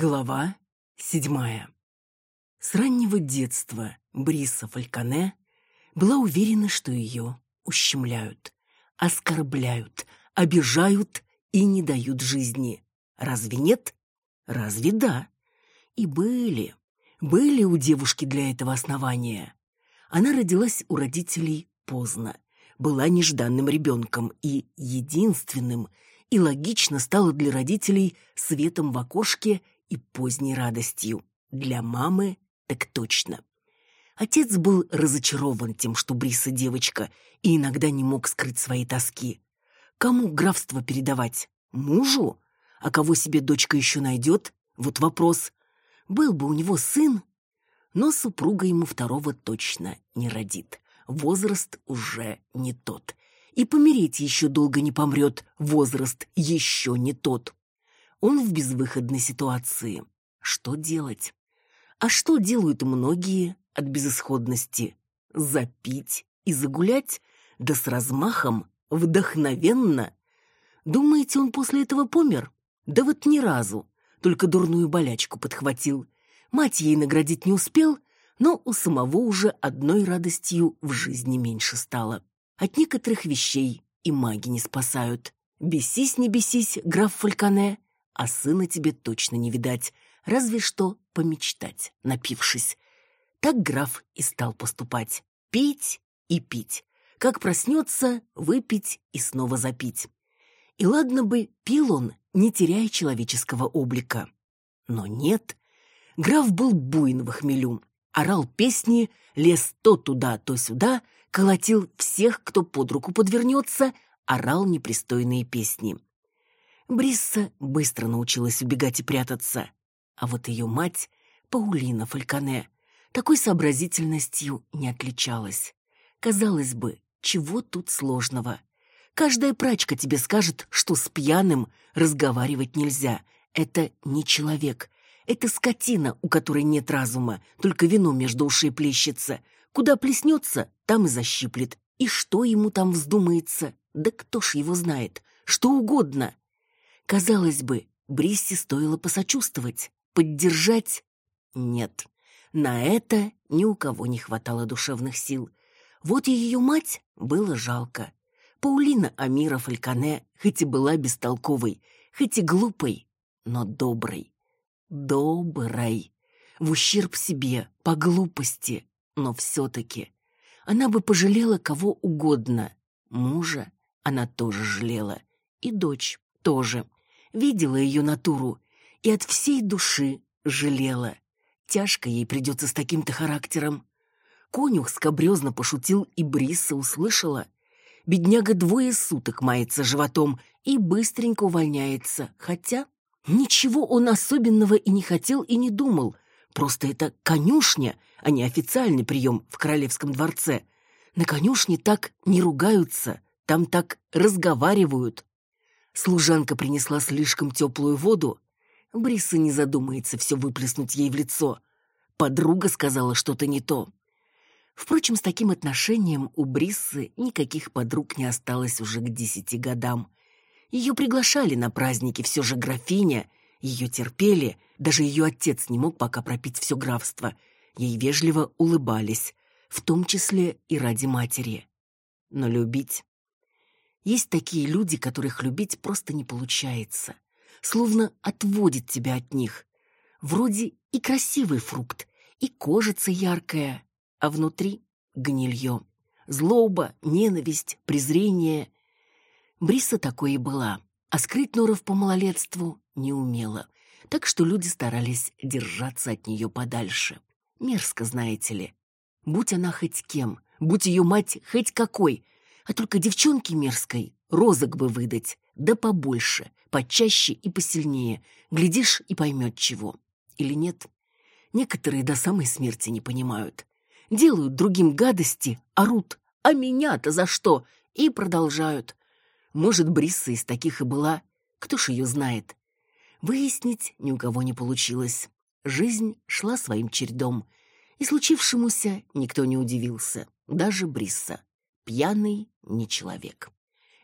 Глава седьмая. С раннего детства Бриса Фальконе была уверена, что ее ущемляют, оскорбляют, обижают и не дают жизни. Разве нет? Разве да? И были, были у девушки для этого основания. Она родилась у родителей поздно, была нежданным ребенком и единственным, и логично стала для родителей светом в окошке и поздней радостью. Для мамы так точно. Отец был разочарован тем, что Бриса девочка, и иногда не мог скрыть свои тоски. Кому графство передавать? Мужу? А кого себе дочка еще найдет? Вот вопрос. Был бы у него сын, но супруга ему второго точно не родит. Возраст уже не тот. И помереть еще долго не помрет, возраст еще не тот. Он в безвыходной ситуации. Что делать? А что делают многие от безысходности? Запить и загулять? Да с размахом, вдохновенно. Думаете, он после этого помер? Да вот ни разу. Только дурную болячку подхватил. Мать ей наградить не успел, но у самого уже одной радостью в жизни меньше стало. От некоторых вещей и маги не спасают. Бесись, не бесись, граф Фальконе, а сына тебе точно не видать, разве что помечтать, напившись. Так граф и стал поступать. Пить и пить. Как проснется, выпить и снова запить. И ладно бы пил он, не теряя человеческого облика. Но нет. Граф был буйн в хмелю. Орал песни, лез то туда, то сюда, колотил всех, кто под руку подвернется, орал непристойные песни. Брисса быстро научилась убегать и прятаться. А вот ее мать, Паулина Фальконе, такой сообразительностью не отличалась. Казалось бы, чего тут сложного? Каждая прачка тебе скажет, что с пьяным разговаривать нельзя. Это не человек. Это скотина, у которой нет разума, только вино между ушей плещется. Куда плеснется, там и защиплет. И что ему там вздумается? Да кто ж его знает? Что угодно. Казалось бы, Бриссе стоило посочувствовать, поддержать. Нет, на это ни у кого не хватало душевных сил. Вот и ее мать было жалко. Паулина Амира Фальконе хоть и была бестолковой, хоть и глупой, но доброй. Доброй. В ущерб себе, по глупости, но все-таки. Она бы пожалела кого угодно. Мужа она тоже жалела. И дочь тоже видела ее натуру и от всей души жалела. Тяжко ей придется с таким-то характером. Конюх скобрезно пошутил, и Бриса услышала. Бедняга двое суток мается животом и быстренько увольняется, хотя ничего он особенного и не хотел, и не думал. Просто это конюшня, а не официальный прием в королевском дворце. На конюшне так не ругаются, там так разговаривают. Служанка принесла слишком теплую воду. Бриса не задумается все выплеснуть ей в лицо. Подруга сказала что-то не то. Впрочем, с таким отношением у Бриссы никаких подруг не осталось уже к десяти годам. Ее приглашали на праздники, все же графиня, ее терпели, даже ее отец не мог пока пропить все графство. Ей вежливо улыбались, в том числе и ради матери. Но любить есть такие люди, которых любить просто не получается. Словно отводит тебя от них. Вроде и красивый фрукт, и кожица яркая, а внутри гнилье. Злоба, ненависть, презрение. Бриса такой и была, а скрыть Норов по малолетству не умела, так что люди старались держаться от нее подальше. Мерзко, знаете ли. Будь она хоть кем, будь ее мать хоть какой — а только девчонке мерзкой розок бы выдать, да побольше, почаще и посильнее. Глядишь и поймет чего. Или нет? Некоторые до самой смерти не понимают. Делают другим гадости, орут. А меня-то за что? И продолжают. Может, Брисса из таких и была. Кто ж ее знает? Выяснить ни у кого не получилось. Жизнь шла своим чередом. И случившемуся никто не удивился. Даже Брисса. Пьяный не человек.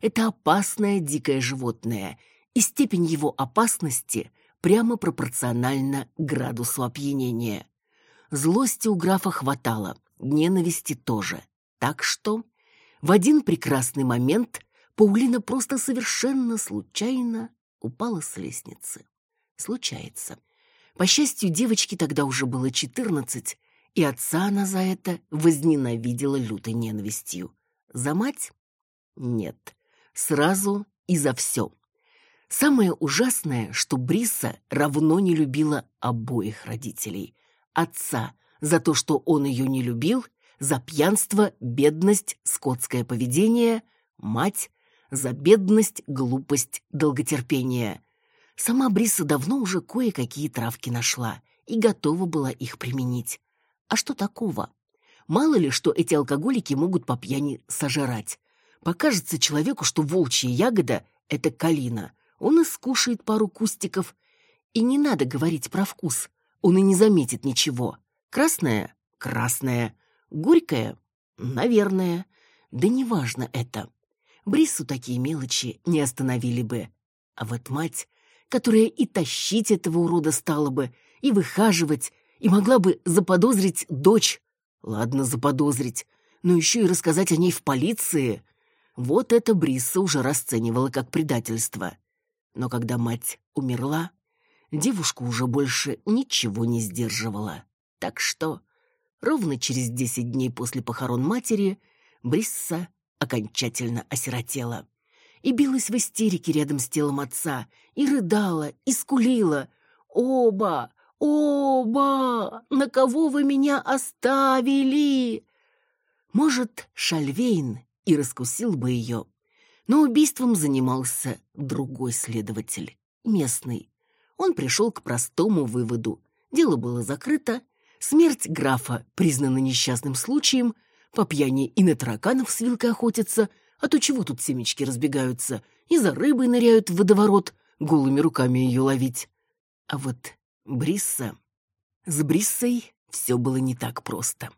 Это опасное дикое животное, и степень его опасности прямо пропорционально градусу опьянения. Злости у графа хватало, ненависти тоже. Так что в один прекрасный момент Паулина просто совершенно случайно упала с лестницы. Случается. По счастью, девочке тогда уже было четырнадцать, и отца она за это возненавидела лютой ненавистью. За мать? Нет. Сразу и за все. Самое ужасное, что Бриса равно не любила обоих родителей. Отца за то, что он ее не любил, за пьянство, бедность, скотское поведение, мать за бедность, глупость, долготерпение. Сама Бриса давно уже кое-какие травки нашла и готова была их применить. А что такого? Мало ли, что эти алкоголики могут по пьяни сожрать. Покажется человеку, что волчья ягода — это калина. Он и скушает пару кустиков. И не надо говорить про вкус. Он и не заметит ничего. Красное — красное. Горькое — наверное. Да неважно это. Брису такие мелочи не остановили бы. А вот мать, которая и тащить этого урода стала бы, и выхаживать, и могла бы заподозрить дочь. Ладно, заподозрить, но еще и рассказать о ней в полиции. Вот это Бриса уже расценивала как предательство. Но когда мать умерла, девушку уже больше ничего не сдерживала. Так что ровно через десять дней после похорон матери Брисса окончательно осиротела. И билась в истерике рядом с телом отца, и рыдала, и скулила. «Оба! Оба! На кого вы меня оставили?» Может, Шальвейн и раскусил бы ее, но убийством занимался другой следователь, местный. Он пришел к простому выводу. Дело было закрыто, смерть графа признана несчастным случаем, по пьяни и на тараканов с вилкой охотятся, а то чего тут семечки разбегаются, и за рыбой ныряют в водоворот, голыми руками ее ловить. А вот Брисса... С Бриссой все было не так просто.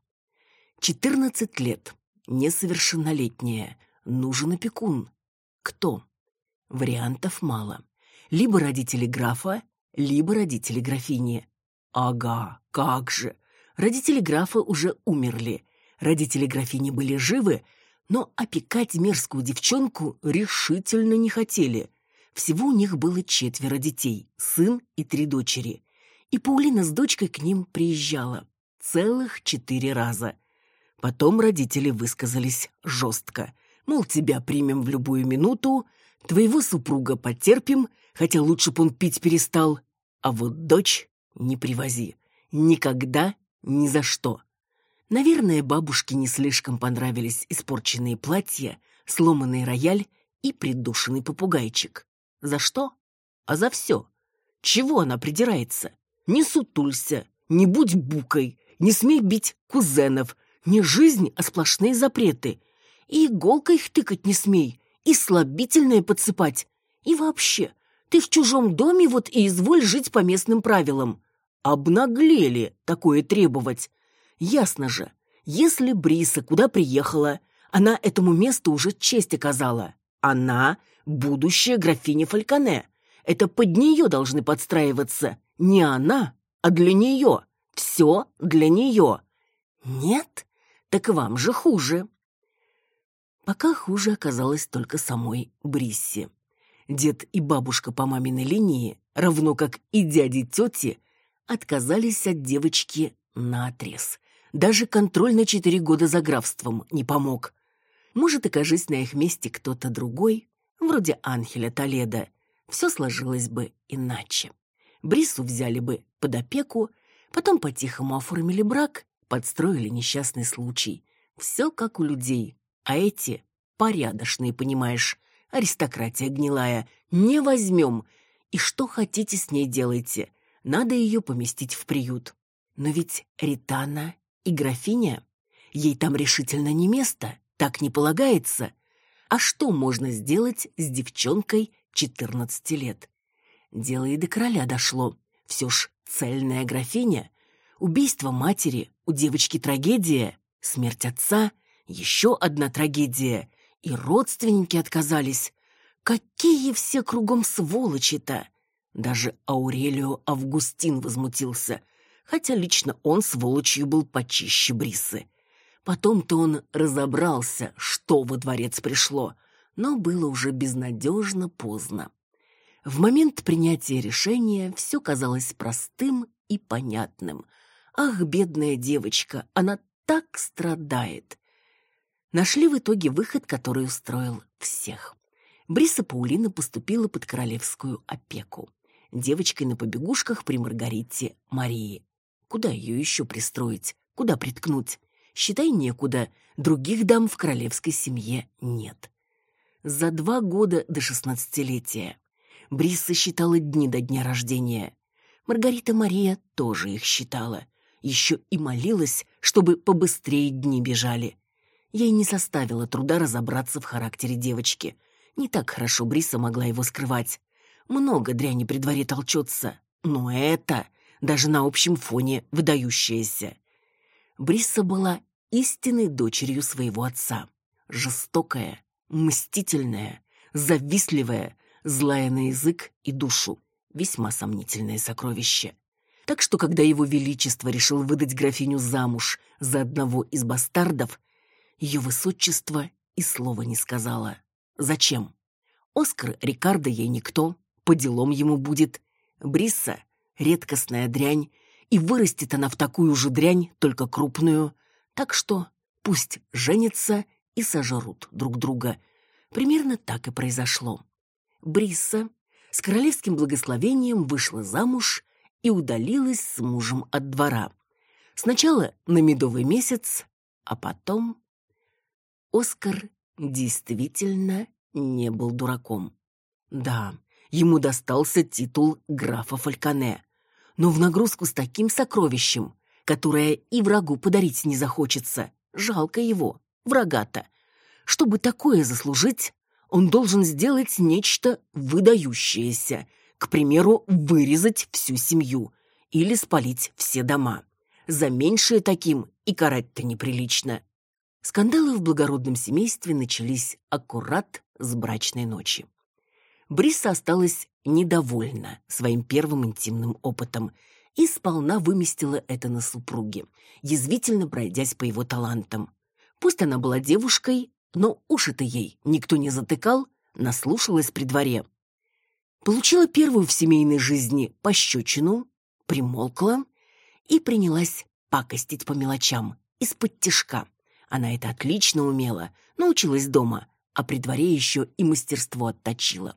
Четырнадцать лет, несовершеннолетняя, нужен опекун. Кто? Вариантов мало. Либо родители графа, либо родители графини. Ага, как же. Родители графа уже умерли, Родители графини были живы, но опекать мерзкую девчонку решительно не хотели. Всего у них было четверо детей, сын и три дочери. И Паулина с дочкой к ним приезжала. Целых четыре раза. Потом родители высказались жестко. Мол, тебя примем в любую минуту, твоего супруга потерпим, хотя лучше б он пить перестал, а вот дочь не привози. Никогда, ни за что. Наверное, бабушке не слишком понравились испорченные платья, сломанный рояль и придушенный попугайчик. За что? А за все. Чего она придирается? Не сутулься, не будь букой, не смей бить кузенов, не жизнь, а сплошные запреты. И иголкой их тыкать не смей, и слабительное подсыпать. И вообще, ты в чужом доме вот и изволь жить по местным правилам. Обнаглели такое требовать. Ясно же, если Бриса куда приехала, она этому месту уже честь оказала. Она — будущая графиня Фальконе. Это под нее должны подстраиваться. Не она, а для нее. Все для нее. Нет? Так вам же хуже. Пока хуже оказалось только самой Бриссе. Дед и бабушка по маминой линии, равно как и дяди тети, отказались от девочки наотрез. Даже контроль на четыре года за графством не помог. Может, окажись на их месте кто-то другой, вроде Анхеля Толеда, все сложилось бы иначе. Брису взяли бы под опеку, потом по-тихому оформили брак, подстроили несчастный случай. Все как у людей, а эти порядочные, понимаешь, аристократия гнилая, не возьмем. И что хотите с ней делайте, надо ее поместить в приют. Но ведь Ритана и графиня. Ей там решительно не место, так не полагается. А что можно сделать с девчонкой 14 лет? Дело и до короля дошло. Все ж цельная графиня. Убийство матери, у девочки трагедия, смерть отца, еще одна трагедия. И родственники отказались. Какие все кругом сволочи-то! Даже Аурелио Августин возмутился, хотя лично он сволочью был почище Брисы. Потом-то он разобрался, что во дворец пришло, но было уже безнадежно поздно. В момент принятия решения все казалось простым и понятным. Ах, бедная девочка, она так страдает. Нашли в итоге выход, который устроил всех. Бриса Паулина поступила под королевскую опеку. Девочкой на побегушках при Маргарите Марии. Куда ее еще пристроить? Куда приткнуть? Считай, некуда. Других дам в королевской семье нет. За два года до шестнадцатилетия Бриса считала дни до дня рождения. Маргарита Мария тоже их считала. Еще и молилась, чтобы побыстрее дни бежали. Ей не составило труда разобраться в характере девочки. Не так хорошо Бриса могла его скрывать. Много дряни при дворе толчется, но это даже на общем фоне выдающееся. Бриса была истинной дочерью своего отца. Жестокая, мстительная, завистливая, злая на язык и душу. Весьма сомнительное сокровище. Так что, когда его величество решил выдать графиню замуж за одного из бастардов, ее высочество и слова не сказала. Зачем? Оскар Рикардо ей никто, по делам ему будет. Брисса — редкостная дрянь, и вырастет она в такую же дрянь, только крупную. Так что пусть женятся и сожрут друг друга. Примерно так и произошло. Брисса с королевским благословением вышла замуж и удалилась с мужем от двора. Сначала на медовый месяц, а потом... Оскар действительно не был дураком. Да, ему достался титул графа Фальконе, но в нагрузку с таким сокровищем, которое и врагу подарить не захочется, жалко его, врага-то. Чтобы такое заслужить, он должен сделать нечто выдающееся, к примеру, вырезать всю семью или спалить все дома. За меньшее таким и карать-то неприлично. Скандалы в благородном семействе начались аккурат с брачной ночи. Бриса осталась недовольна своим первым интимным опытом и сполна выместила это на супруге, язвительно пройдясь по его талантам. Пусть она была девушкой, но уши-то ей никто не затыкал, наслушалась при дворе. Получила первую в семейной жизни пощечину, примолкла и принялась пакостить по мелочам, из-под тишка. Она это отлично умела, научилась дома, а при дворе еще и мастерство отточила.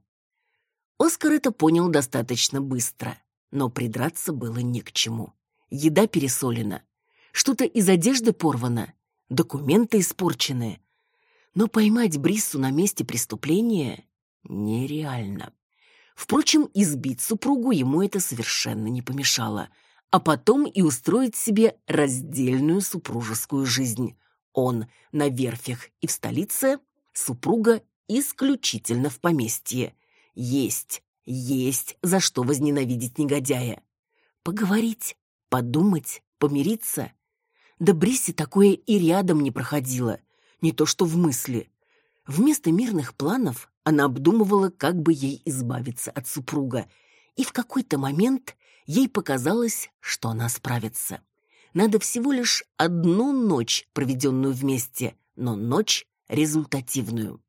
Оскар это понял достаточно быстро, но придраться было не к чему. Еда пересолена, что-то из одежды порвано, документы испорчены, но поймать Бриссу на месте преступления нереально. Впрочем, избить супругу ему это совершенно не помешало, а потом и устроить себе раздельную супружескую жизнь. Он на верфях и в столице, супруга исключительно в поместье. Есть, есть за что возненавидеть негодяя. Поговорить, подумать, помириться. Да Бриссе такое и рядом не проходило не то что в мысли. Вместо мирных планов она обдумывала, как бы ей избавиться от супруга, и в какой-то момент ей показалось, что она справится. Надо всего лишь одну ночь, проведенную вместе, но ночь результативную.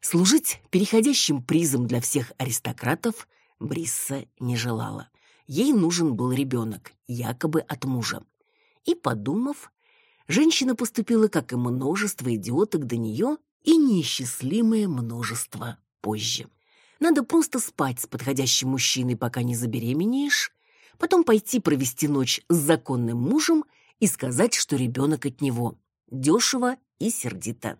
Служить переходящим призом для всех аристократов Брисса не желала. Ей нужен был ребенок, якобы от мужа. И, подумав, женщина поступила, как и множество идиоток до нее, и неисчислимое множество позже. Надо просто спать с подходящим мужчиной, пока не забеременеешь, потом пойти провести ночь с законным мужем и сказать, что ребенок от него. Дешево и сердито.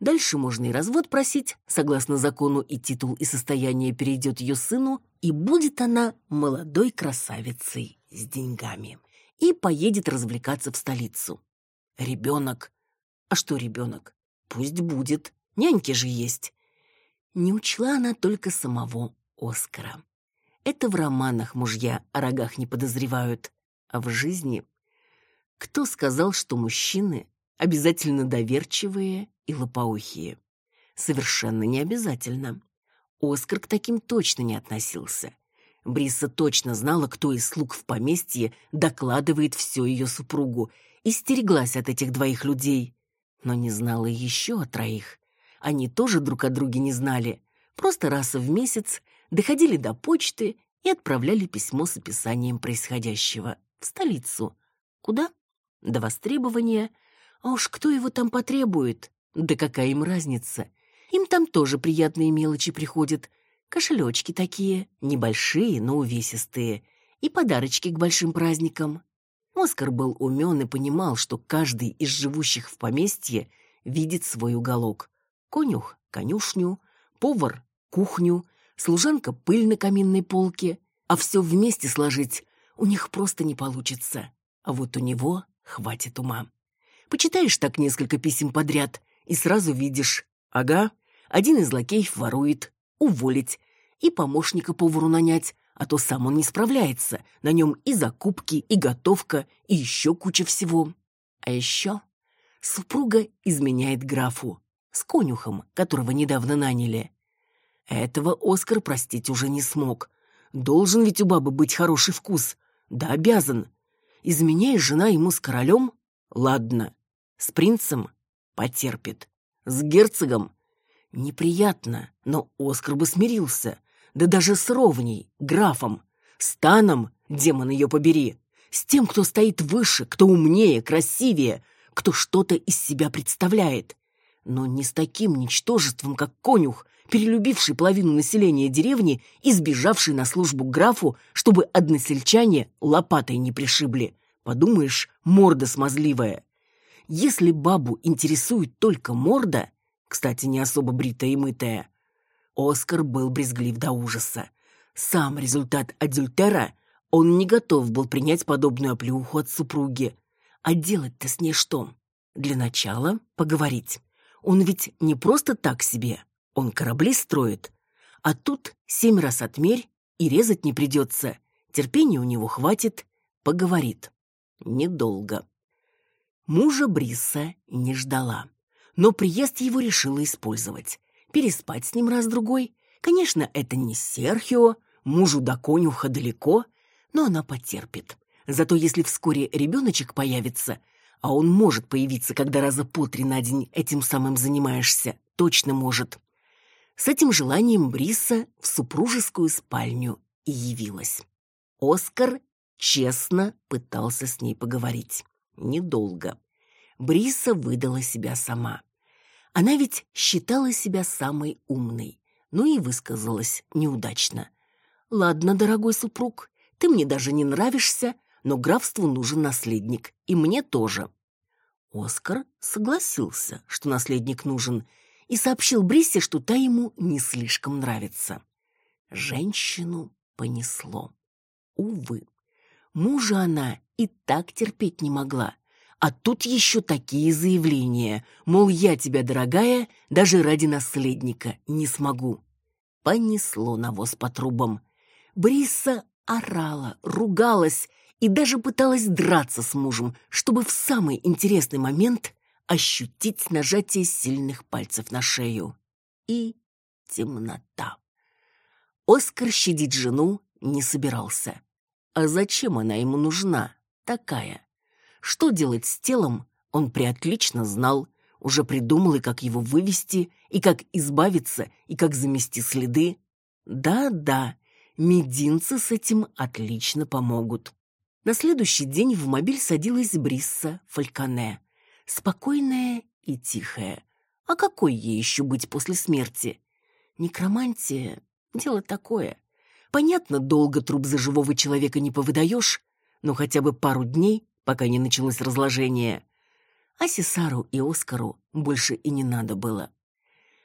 Дальше можно и развод просить, согласно закону и титул и состояние перейдет ее сыну, и будет она молодой красавицей с деньгами. И поедет развлекаться в столицу. Ребенок. А что ребенок? Пусть будет. Няньки же есть. Не учла она только самого Оскара. Это в романах мужья о рогах не подозревают, а в жизни... Кто сказал, что мужчины обязательно доверчивые и лопоухие? Совершенно не обязательно. Оскар к таким точно не относился. Бриса точно знала, кто из слуг в поместье докладывает все ее супругу, и стереглась от этих двоих людей. Но не знала еще о троих. Они тоже друг о друге не знали. Просто раз в месяц доходили до почты и отправляли письмо с описанием происходящего в столицу. Куда? До востребования. А уж кто его там потребует? Да какая им разница? Им там тоже приятные мелочи приходят. Кошелечки такие, небольшие, но увесистые. И подарочки к большим праздникам. Оскар был умен и понимал, что каждый из живущих в поместье видит свой уголок. Конюх — конюшню, повар — кухню, служанка — пыль на каминной полке. А все вместе сложить у них просто не получится. А вот у него хватит ума. Почитаешь так несколько писем подряд, и сразу видишь, ага, один из лакеев ворует, уволить, и помощника повару нанять, а то сам он не справляется. На нем и закупки, и готовка, и еще куча всего. А еще супруга изменяет графу с конюхом, которого недавно наняли. Этого Оскар простить уже не смог. Должен ведь у бабы быть хороший вкус. Да обязан. Изменяет жена ему с королем? Ладно. С принцем? Потерпит. С герцогом? Неприятно, но Оскар бы смирился. Да даже с ровней, графом. Станом, демон ее побери. С тем, кто стоит выше, кто умнее, красивее, кто что-то из себя представляет. Но не с таким ничтожеством, как конюх, перелюбивший половину населения деревни и сбежавший на службу графу, чтобы односельчане лопатой не пришибли. Подумаешь, морда смазливая. Если бабу интересует только морда, кстати, не особо бритая и мытая, Оскар был брезглив до ужаса. Сам результат адюльтера он не готов был принять подобную оплеуху от супруги. А делать-то с ней что? Для начала поговорить. Он ведь не просто так себе, он корабли строит. А тут семь раз отмерь, и резать не придется. Терпения у него хватит, поговорит. Недолго. Мужа Бриса не ждала, но приезд его решила использовать переспать с ним раз-другой. Конечно, это не Серхио, мужу до конюха далеко, но она потерпит. Зато если вскоре ребеночек появится, а он может появиться, когда раза по три на день этим самым занимаешься, точно может. С этим желанием Бриса в супружескую спальню и явилась. Оскар честно пытался с ней поговорить. Недолго. Бриса выдала себя сама. Она ведь считала себя самой умной, но и высказалась неудачно. «Ладно, дорогой супруг, ты мне даже не нравишься, но графству нужен наследник, и мне тоже». Оскар согласился, что наследник нужен, и сообщил Бриссе, что та ему не слишком нравится. Женщину понесло. Увы, мужа она и так терпеть не могла. А тут еще такие заявления, мол, я тебя, дорогая, даже ради наследника не смогу. Понесло навоз по трубам. Бриса орала, ругалась и даже пыталась драться с мужем, чтобы в самый интересный момент ощутить нажатие сильных пальцев на шею. И темнота. Оскар щадить жену не собирался. А зачем она ему нужна, такая? Что делать с телом, он приотлично знал, уже придумал и как его вывести, и как избавиться, и как замести следы. Да-да, мединцы с этим отлично помогут. На следующий день в мобиль садилась Брисса Фальконе. Спокойная и тихая. А какой ей еще быть после смерти? Некромантия — дело такое. Понятно, долго труп за живого человека не повыдаешь, но хотя бы пару дней пока не началось разложение. А Сесару и Оскару больше и не надо было.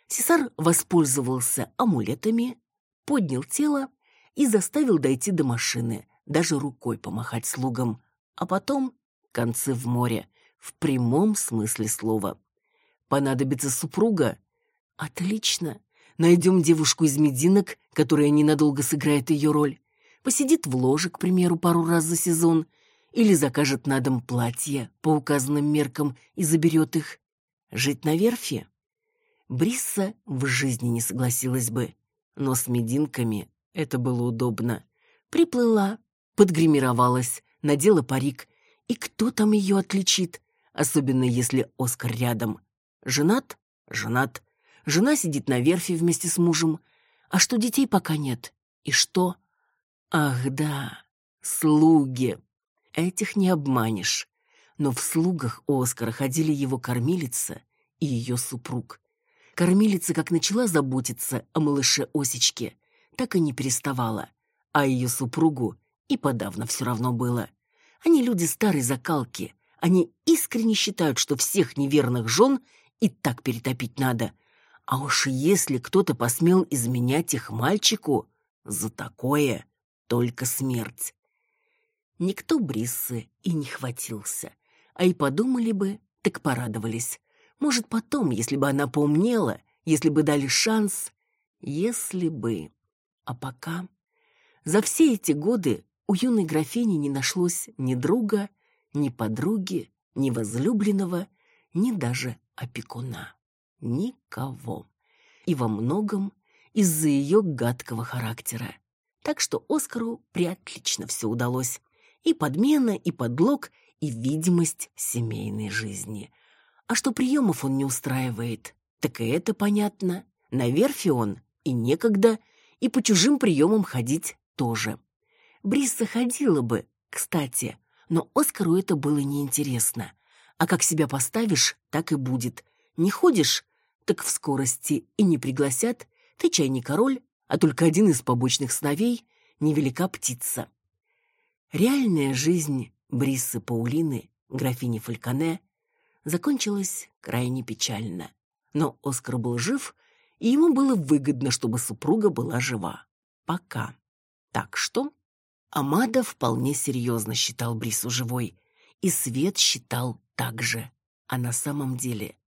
Сесар воспользовался амулетами, поднял тело и заставил дойти до машины, даже рукой помахать слугам, а потом концы в море, в прямом смысле слова. Понадобится супруга? Отлично. Найдем девушку из мединок, которая ненадолго сыграет ее роль. Посидит в ложе, к примеру, пару раз за сезон, или закажет на дом платье по указанным меркам и заберет их. Жить на верфи? Брисса в жизни не согласилась бы, но с мединками это было удобно. Приплыла, подгримировалась, надела парик. И кто там ее отличит? Особенно если Оскар рядом. Женат? Женат. Жена сидит на верфи вместе с мужем. А что детей пока нет? И что? Ах, да, слуги. Этих не обманешь. Но в слугах у Оскара ходили его кормилица и ее супруг. Кормилица как начала заботиться о малыше Осечке, так и не переставала. А ее супругу и подавно все равно было. Они люди старой закалки. Они искренне считают, что всех неверных жен и так перетопить надо. А уж если кто-то посмел изменять их мальчику, за такое только смерть. Никто Бриссы и не хватился. А и подумали бы, так порадовались. Может, потом, если бы она поумнела, если бы дали шанс, если бы. А пока... За все эти годы у юной графини не нашлось ни друга, ни подруги, ни возлюбленного, ни даже опекуна. Никого. И во многом из-за ее гадкого характера. Так что Оскару приотлично все удалось. И подмена, и подлог, и видимость семейной жизни. А что приемов он не устраивает, так и это понятно. На верфи он и некогда, и по чужим приемам ходить тоже. Брисса ходила бы, кстати, но Оскару это было неинтересно. А как себя поставишь, так и будет. Не ходишь, так в скорости и не пригласят, ты чай не король, а только один из побочных сновей, невелика птица. Реальная жизнь Бриссы Паулины, графини Фальконе, закончилась крайне печально. Но Оскар был жив, и ему было выгодно, чтобы супруга была жива. Пока. Так что Амада вполне серьезно считал Брису живой, и Свет считал так же. А на самом деле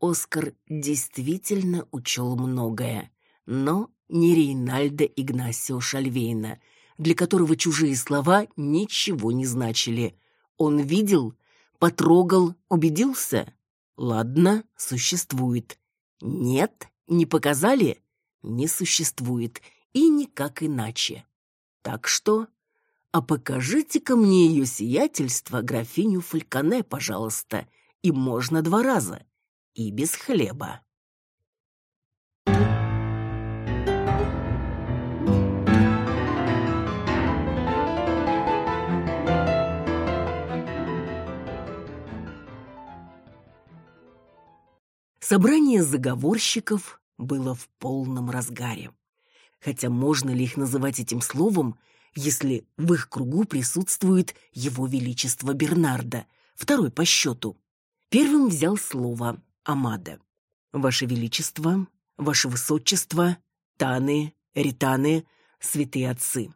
Оскар действительно учел многое, но не Рейнальда Игнасио Шальвейна, для которого чужие слова ничего не значили. Он видел, потрогал, убедился. Ладно, существует. Нет, не показали? Не существует. И никак иначе. Так что... А покажите-ка мне ее сиятельство, графиню Фальконе, пожалуйста. И можно два раза. И без хлеба. Собрание заговорщиков было в полном разгаре. Хотя можно ли их называть этим словом, если в их кругу присутствует его величество Бернарда, второй по счету. Первым взял слово Амада. «Ваше величество, ваше высочество, Таны, Ританы, святые отцы,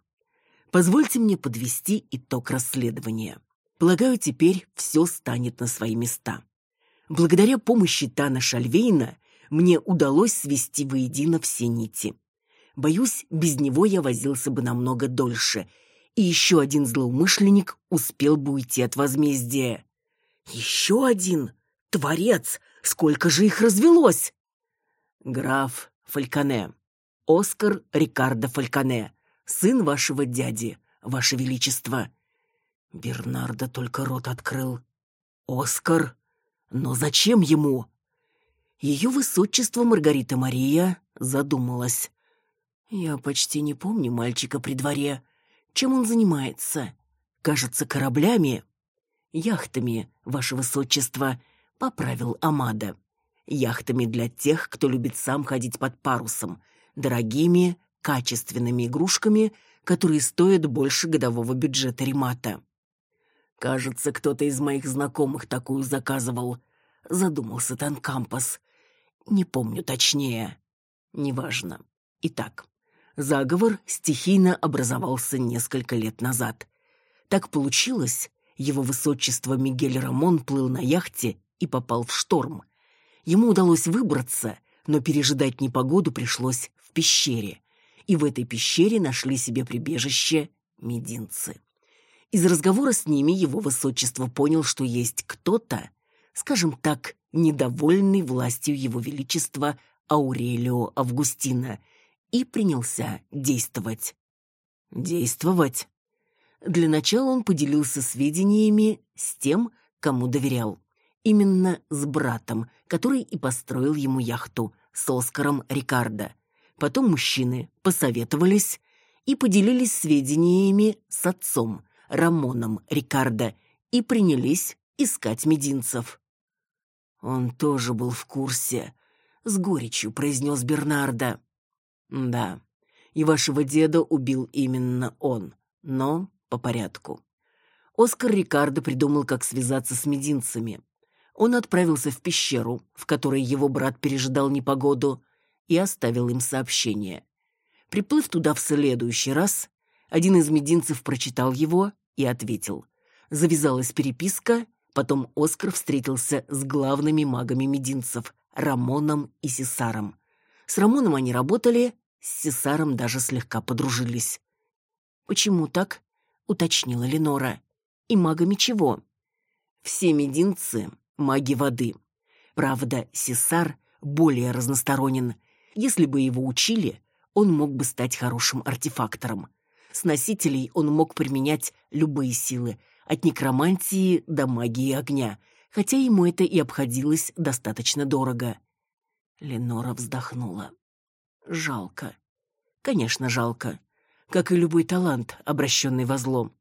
позвольте мне подвести итог расследования. Полагаю, теперь все станет на свои места. Благодаря помощи Тана Шальвейна мне удалось свести воедино все нити. Боюсь, без него я возился бы намного дольше, и еще один злоумышленник успел бы уйти от возмездия. Еще один? Творец! Сколько же их развелось? Граф Фальконе. Оскар Рикардо Фальконе. Сын вашего дяди, ваше величество. Бернардо только рот открыл. Оскар? Но зачем ему? Ее высочество Маргарита Мария задумалась. Я почти не помню мальчика при дворе. Чем он занимается? Кажется, кораблями. Яхтами, ваше высочество, поправил Амада. Яхтами для тех, кто любит сам ходить под парусом, дорогими, качественными игрушками, которые стоят больше годового бюджета ремата. Кажется, кто-то из моих знакомых такую заказывал. Задумался Танкампас. Не помню точнее. Неважно. Итак, заговор стихийно образовался несколько лет назад. Так получилось, его высочество Мигель Рамон плыл на яхте и попал в шторм. Ему удалось выбраться, но пережидать непогоду пришлось в пещере. И в этой пещере нашли себе прибежище мединцы. Из разговора с ними его высочество понял, что есть кто-то, скажем так, недовольный властью его величества Аурелио Августина, и принялся действовать. Действовать. Для начала он поделился сведениями с тем, кому доверял. Именно с братом, который и построил ему яхту, с Оскаром Рикардо. Потом мужчины посоветовались и поделились сведениями с отцом, Рамоном Рикардо, и принялись искать мединцев. Он тоже был в курсе, с горечью произнес Бернардо. Да, и вашего деда убил именно он, но по порядку. Оскар Рикардо придумал, как связаться с мединцами. Он отправился в пещеру, в которой его брат пережидал непогоду, и оставил им сообщение. Приплыв туда в следующий раз, один из мединцев прочитал его и ответил. Завязалась переписка, потом Оскар встретился с главными магами мединцев – Рамоном и Сесаром. С Рамоном они работали, с Сесаром даже слегка подружились. «Почему так?» — уточнила Ленора. «И магами чего?» «Все мединцы — маги воды. Правда, Сесар более разносторонен. Если бы его учили, он мог бы стать хорошим артефактором. С носителей он мог применять любые силы, от некромантии до магии огня, хотя ему это и обходилось достаточно дорого. Ленора вздохнула. Жалко. Конечно, жалко. Как и любой талант, обращенный во зло.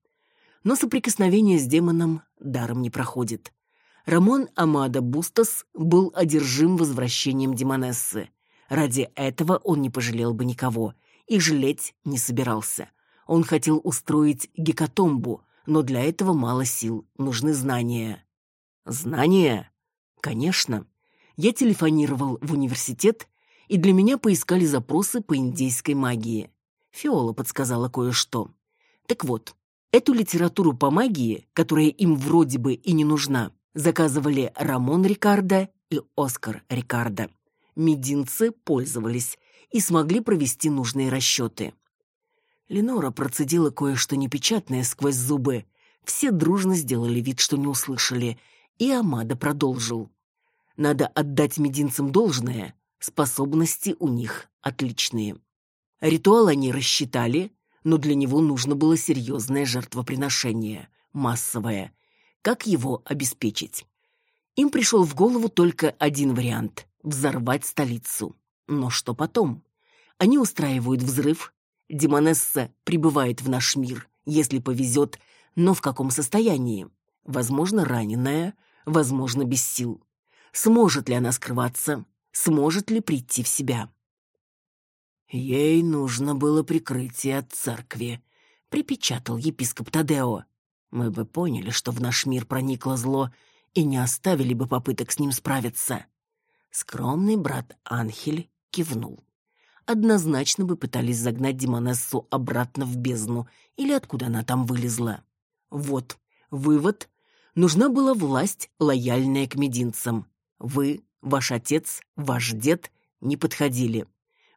Но соприкосновение с демоном даром не проходит. Рамон Амада Бустас был одержим возвращением демонессы. Ради этого он не пожалел бы никого и жалеть не собирался. Он хотел устроить гекатомбу, но для этого мало сил, нужны знания. Знания? Конечно. Я телефонировал в университет, и для меня поискали запросы по индейской магии. Фиола подсказала кое-что. Так вот, эту литературу по магии, которая им вроде бы и не нужна, заказывали Рамон Рикардо и Оскар Рикардо. Мединцы пользовались и смогли провести нужные расчеты. Ленора процедила кое-что непечатное сквозь зубы. Все дружно сделали вид, что не услышали, и Амада продолжил. Надо отдать мединцам должное, способности у них отличные. Ритуал они рассчитали, но для него нужно было серьезное жертвоприношение, массовое. Как его обеспечить? Им пришел в голову только один вариант – взорвать столицу. Но что потом? Они устраивают взрыв, Демонесса прибывает в наш мир, если повезет, но в каком состоянии? Возможно, раненая, возможно, без сил. Сможет ли она скрываться? Сможет ли прийти в себя? Ей нужно было прикрытие от церкви, припечатал епископ Тадео. Мы бы поняли, что в наш мир проникло зло, и не оставили бы попыток с ним справиться. Скромный брат Анхель кивнул. Однозначно бы пытались загнать Демонессу обратно в бездну, или откуда она там вылезла. Вот, вывод нужна была власть, лояльная к мединцам. Вы, ваш отец, ваш дед не подходили.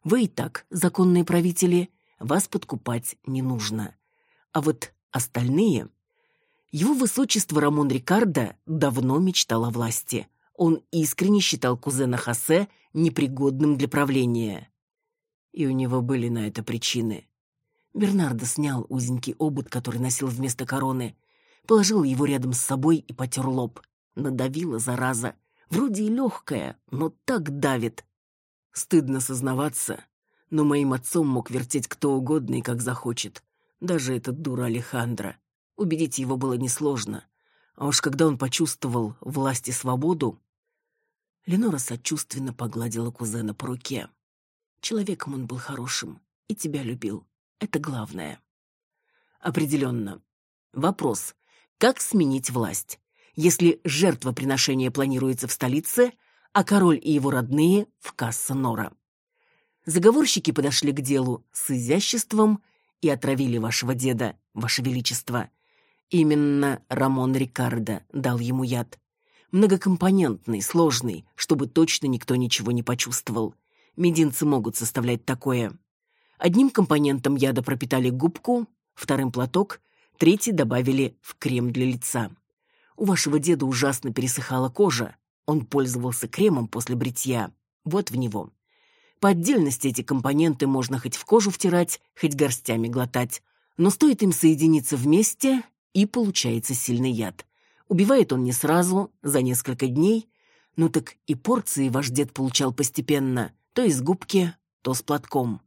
Вы и так законные правители, вас подкупать не нужно. А вот остальные... Его высочество Рамон Рикардо давно мечтал о власти. Он искренне считал кузена Хосе непригодным для правления. И у него были на это причины. Бернардо снял узенький обод, который носил вместо короны, положил его рядом с собой и потер лоб. Надавила, зараза. Вроде и легкая, но так давит. Стыдно сознаваться, но моим отцом мог вертеть кто угодно и как захочет. Даже этот дура Алехандро. Убедить его было несложно. А уж когда он почувствовал власть и свободу... Ленора сочувственно погладила кузена по руке. Человеком он был хорошим и тебя любил. Это главное. Определенно. Вопрос. Как сменить власть? Если жертвоприношение планируется в столице, а король и его родные в Касса-Нора. Заговорщики подошли к делу с изяществом и отравили вашего деда, ваше величество. Именно Рамон Рикардо дал ему яд. Многокомпонентный, сложный, чтобы точно никто ничего не почувствовал. Мединцы могут составлять такое. Одним компонентом яда пропитали губку, вторым платок, третий добавили в крем для лица. У вашего деда ужасно пересыхала кожа, он пользовался кремом после бритья. Вот в него. По отдельности эти компоненты можно хоть в кожу втирать, хоть горстями глотать. Но стоит им соединиться вместе, и получается сильный яд. Убивает он не сразу, за несколько дней, ну так и порции ваш дед получал постепенно, то из губки, то с платком.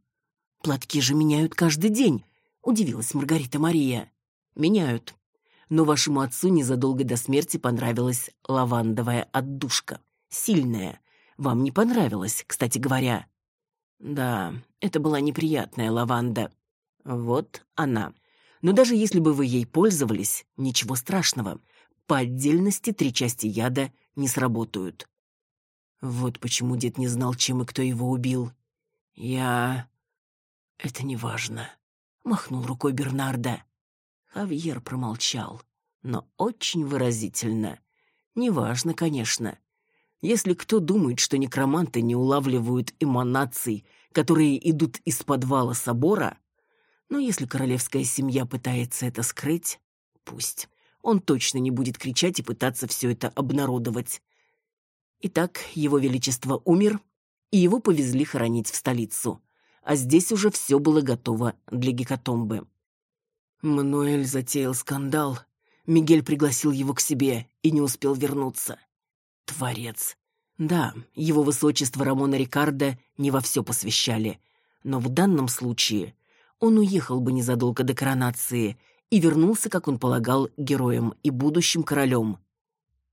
Платки же меняют каждый день, удивилась Маргарита Мария. Меняют. Но вашему отцу незадолго до смерти понравилась лавандовая отдушка. Сильная. Вам не понравилось, кстати говоря. Да, это была неприятная лаванда. Вот она. Но даже если бы вы ей пользовались, ничего страшного. По отдельности три части яда не сработают. Вот почему дед не знал, чем и кто его убил. Я... Это не важно. Махнул рукой Бернарда. Хавьер промолчал, но очень выразительно. Неважно, конечно. Если кто думает, что некроманты не улавливают эманаций, которые идут из подвала собора, но если королевская семья пытается это скрыть, пусть. Он точно не будет кричать и пытаться все это обнародовать. Итак, его величество умер, и его повезли хоронить в столицу. А здесь уже все было готово для гекатомбы. Мануэль затеял скандал. Мигель пригласил его к себе и не успел вернуться. Творец. Да, его высочество Рамона Рикардо не во все посвящали, но в данном случае он уехал бы незадолго до коронации и вернулся, как он полагал, героем и будущим королем.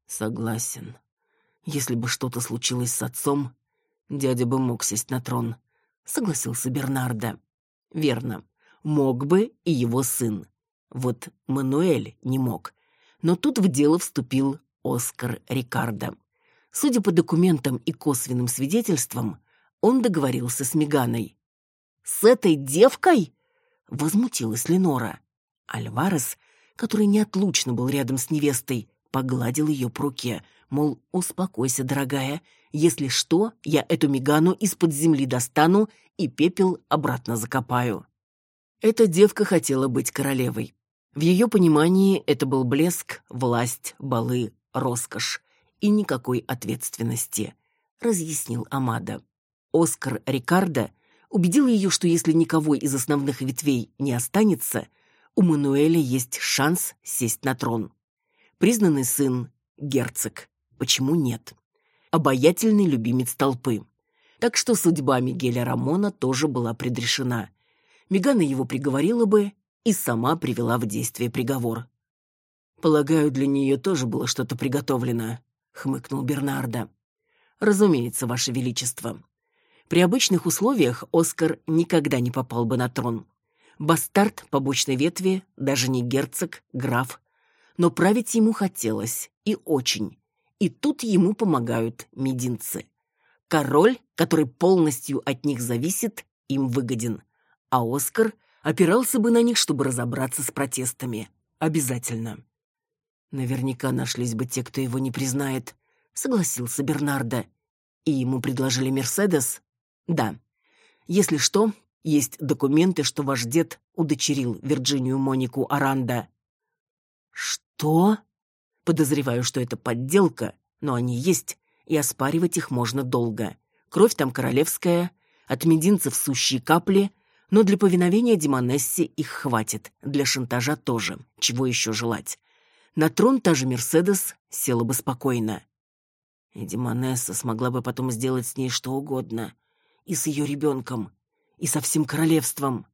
Согласен. Если бы что-то случилось с отцом, дядя бы мог сесть на трон, согласился Бернардо. Верно мог бы и его сын. Вот Мануэль не мог. Но тут в дело вступил Оскар Рикардо. Судя по документам и косвенным свидетельствам, он договорился с Меганой. «С этой девкой?» — возмутилась Ленора. Альварес, который неотлучно был рядом с невестой, погладил ее по руке, мол, успокойся, дорогая, если что, я эту Мегану из-под земли достану и пепел обратно закопаю. Эта девка хотела быть королевой. В ее понимании это был блеск, власть, балы, роскошь и никакой ответственности, разъяснил Амада. Оскар Рикардо убедил ее, что если никого из основных ветвей не останется, у Мануэля есть шанс сесть на трон. Признанный сын – герцог. Почему нет? Обаятельный любимец толпы. Так что судьба Мигеля Рамона тоже была предрешена – Мегана его приговорила бы и сама привела в действие приговор. «Полагаю, для нее тоже было что-то приготовлено», — хмыкнул Бернардо. «Разумеется, Ваше Величество. При обычных условиях Оскар никогда не попал бы на трон. Бастард побочной ветви, даже не герцог, граф. Но править ему хотелось, и очень. И тут ему помогают мединцы. Король, который полностью от них зависит, им выгоден а Оскар опирался бы на них, чтобы разобраться с протестами. Обязательно. Наверняка нашлись бы те, кто его не признает, согласился Бернардо. И ему предложили Мерседес? Да. Если что, есть документы, что ваш дед удочерил Вирджинию Монику Аранда. Что? Подозреваю, что это подделка, но они есть, и оспаривать их можно долго. Кровь там королевская, от мединцев сущие капли — но для повиновения Демонессе их хватит, для шантажа тоже, чего еще желать. На трон та же Мерседес села бы спокойно. И Демонесса смогла бы потом сделать с ней что угодно. И с ее ребенком, и со всем королевством.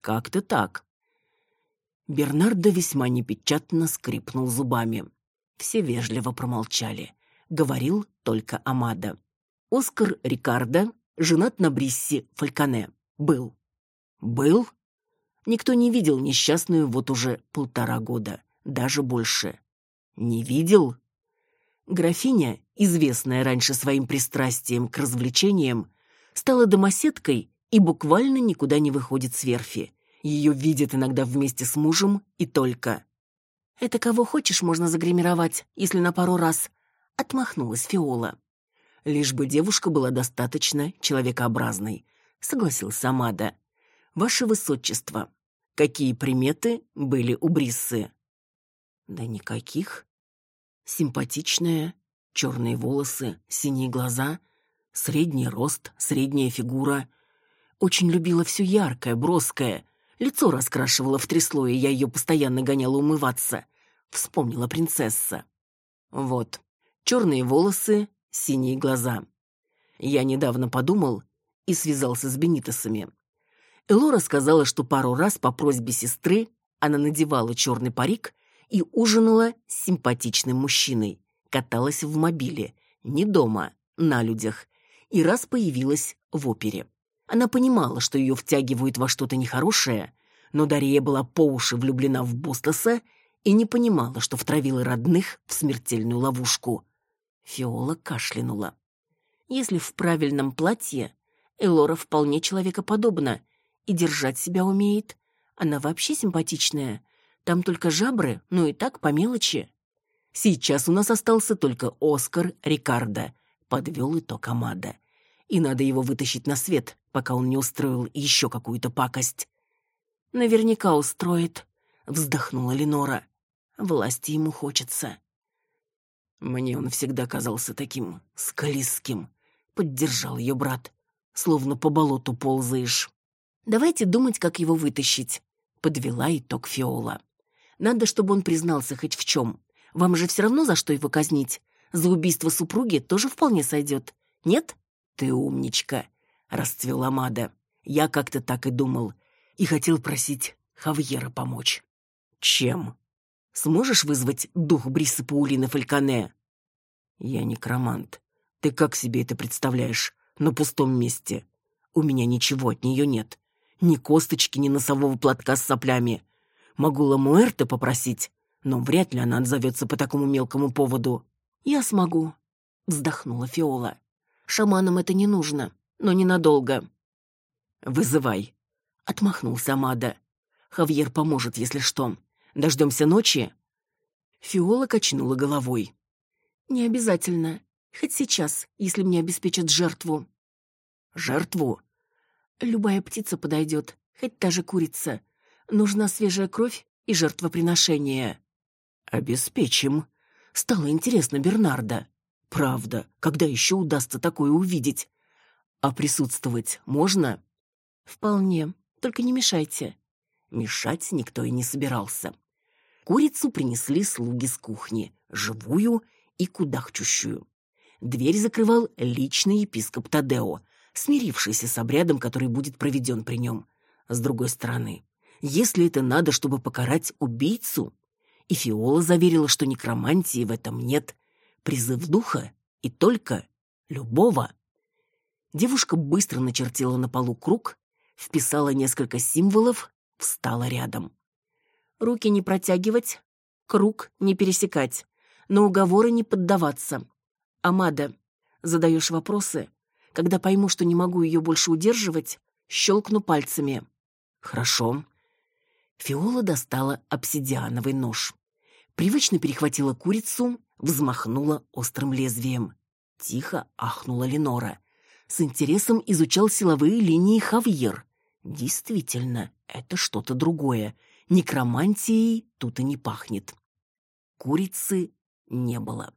Как-то так. Бернардо весьма непечатно скрипнул зубами. Все вежливо промолчали. Говорил только Амада. Оскар Рикардо женат на Брисси Фальконе. Был. Был? Никто не видел несчастную вот уже полтора года, даже больше. Не видел? Графиня, известная раньше своим пристрастием к развлечениям, стала домоседкой и буквально никуда не выходит с верфи. Ее видят иногда вместе с мужем и только. «Это кого хочешь можно загримировать, если на пару раз», — отмахнулась Фиола. «Лишь бы девушка была достаточно человекообразной», — согласился Амада. Ваше высочество, какие приметы были у Бриссы? Да никаких. Симпатичная, черные волосы, синие глаза, средний рост, средняя фигура. Очень любила все яркое, броское, Лицо раскрашивало в три слоя, я ее постоянно гоняла умываться. Вспомнила принцесса. Вот, черные волосы, синие глаза. Я недавно подумал и связался с Бенитосами. Элора сказала, что пару раз по просьбе сестры она надевала черный парик и ужинала с симпатичным мужчиной, каталась в мобиле, не дома, на людях, и раз появилась в опере. Она понимала, что ее втягивают во что-то нехорошее, но Дарья была по уши влюблена в Бустаса и не понимала, что втравила родных в смертельную ловушку. Фиола кашлянула. Если в правильном платье, Элора вполне человекоподобна и держать себя умеет. Она вообще симпатичная. Там только жабры, ну и так по мелочи. Сейчас у нас остался только Оскар Рикардо, подвел итог Амада. И надо его вытащить на свет, пока он не устроил еще какую-то пакость. Наверняка устроит, вздохнула Ленора. Власти ему хочется. Мне он всегда казался таким скалистским, поддержал ее брат. Словно по болоту ползаешь. Давайте думать, как его вытащить, подвела итог Фиола. Надо, чтобы он признался хоть в чем. Вам же все равно за что его казнить. За убийство супруги тоже вполне сойдет. Нет? Ты умничка, расцвела Мада. Я как-то так и думал. И хотел просить Хавьера помочь. Чем? Сможешь вызвать дух Бриса Паулина Фальконе? Я некромант. Ты как себе это представляешь? На пустом месте. У меня ничего от нее нет. Ни косточки, ни носового платка с соплями. Могу Ламуэрте попросить, но вряд ли она отзовется по такому мелкому поводу. Я смогу, вздохнула Фиола. Шаманам это не нужно, но ненадолго. Вызывай, отмахнулся Амада. Хавьер поможет, если что. Дождемся ночи. Фиола качнула головой. Не обязательно. Хоть сейчас, если мне обеспечат жертву. Жертву? Любая птица подойдет, хоть та же курица. Нужна свежая кровь и жертвоприношение. Обеспечим. Стало интересно Бернарда. Правда, когда еще удастся такое увидеть? А присутствовать можно? Вполне, только не мешайте. Мешать никто и не собирался. Курицу принесли слуги с кухни, живую и кудахчущую. Дверь закрывал личный епископ Тадео, смирившийся с обрядом, который будет проведен при нем. С другой стороны, если это надо, чтобы покарать убийцу, и Фиола заверила, что некромантии в этом нет, призыв духа и только любого. Девушка быстро начертила на полу круг, вписала несколько символов, встала рядом. Руки не протягивать, круг не пересекать, на уговоры не поддаваться. Амада, задаешь вопросы, когда пойму, что не могу ее больше удерживать, щелкну пальцами. Хорошо. Фиола достала обсидиановый нож. Привычно перехватила курицу, взмахнула острым лезвием. Тихо ахнула Ленора. С интересом изучал силовые линии Хавьер. Действительно, это что-то другое. Некромантией тут и не пахнет. Курицы не было.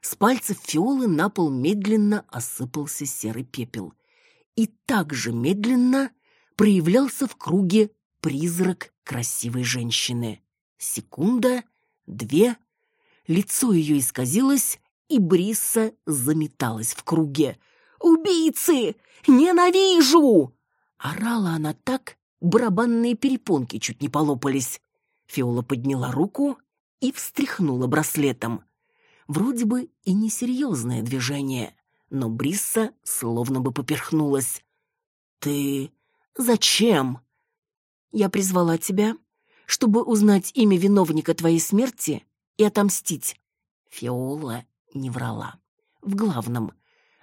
С пальцев фиолы на пол медленно осыпался серый пепел. И также медленно проявлялся в круге призрак красивой женщины. Секунда, две, лицо ее исказилось, и Бриса заметалась в круге. «Убийцы! Ненавижу!» Орала она так, барабанные перепонки чуть не полопались. Фиола подняла руку и встряхнула браслетом. Вроде бы и несерьезное движение, но Брисса словно бы поперхнулась. «Ты... зачем?» «Я призвала тебя, чтобы узнать имя виновника твоей смерти и отомстить». Фиола не врала. В главном,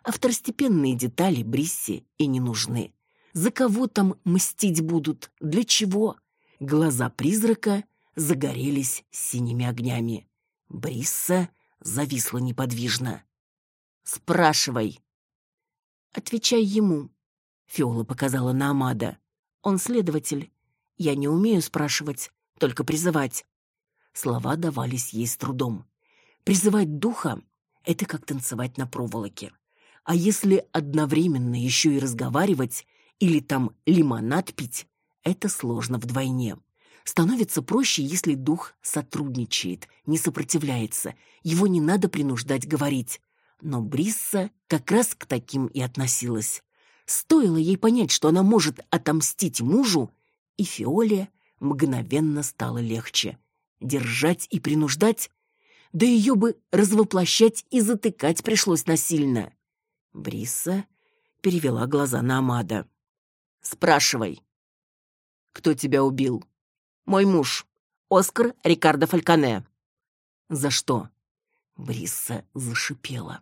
а второстепенные детали Бриссе и не нужны. За кого там мстить будут? Для чего? Глаза призрака загорелись синими огнями. Брисса зависла неподвижно. «Спрашивай». «Отвечай ему», — Фиола показала на Амада. «Он следователь. Я не умею спрашивать, только призывать». Слова давались ей с трудом. Призывать духа — это как танцевать на проволоке. А если одновременно еще и разговаривать или там лимонад пить, Это сложно вдвойне. Становится проще, если дух сотрудничает, не сопротивляется. Его не надо принуждать говорить. Но Брисса как раз к таким и относилась. Стоило ей понять, что она может отомстить мужу, и Фиоле мгновенно стало легче. Держать и принуждать? Да ее бы развоплощать и затыкать пришлось насильно. Брисса перевела глаза на Амада. «Спрашивай». «Кто тебя убил?» Мой муж, Оскар Рикардо Фальконе. За что? Брисса зашипела.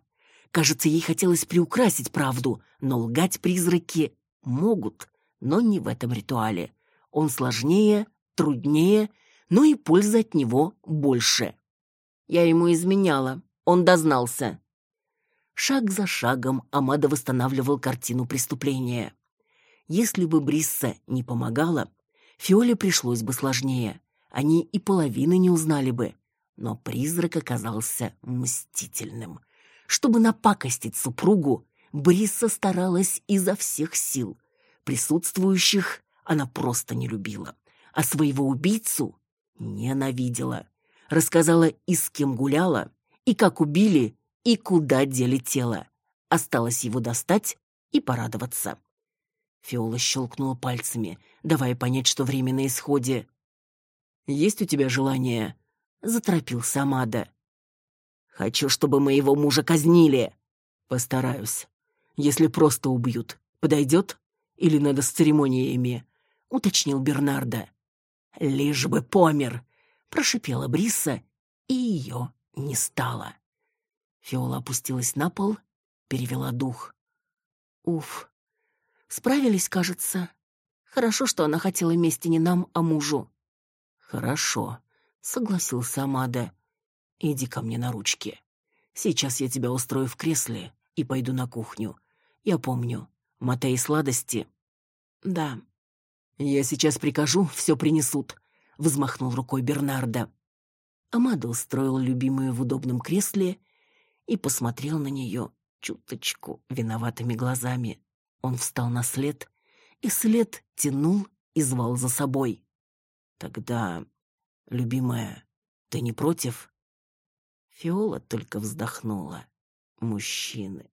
Кажется, ей хотелось приукрасить правду, но лгать призраки могут, но не в этом ритуале. Он сложнее, труднее, но и пользы от него больше. Я ему изменяла, он дознался. Шаг за шагом Амада восстанавливал картину преступления. Если бы Брисса не помогала, Фиоле пришлось бы сложнее. Они и половины не узнали бы. Но призрак оказался мстительным. Чтобы напакостить супругу, Бриса старалась изо всех сил. Присутствующих она просто не любила, а своего убийцу ненавидела. Рассказала и с кем гуляла, и как убили, и куда дели тело. Осталось его достать и порадоваться. Фиола щелкнула пальцами, давая понять, что время на исходе. «Есть у тебя желание?» — заторопился Амада. «Хочу, чтобы моего мужа казнили!» «Постараюсь. Если просто убьют, подойдет? Или надо с церемониями?» — уточнил Бернардо. «Лишь бы помер!» — прошипела Брисса, и ее не стало. Фиола опустилась на пол, перевела дух. «Уф, Справились, кажется. Хорошо, что она хотела мести не нам, а мужу. Хорошо, согласился Амада. Иди ко мне на ручки. Сейчас я тебя устрою в кресле и пойду на кухню. Я помню, Матей сладости. Да. Я сейчас прикажу, все принесут, взмахнул рукой Бернарда. Амада устроил любимую в удобном кресле и посмотрел на нее чуточку виноватыми глазами. Он встал на след, и след тянул и звал за собой. Тогда, любимая, ты не против? Фиола только вздохнула. Мужчины.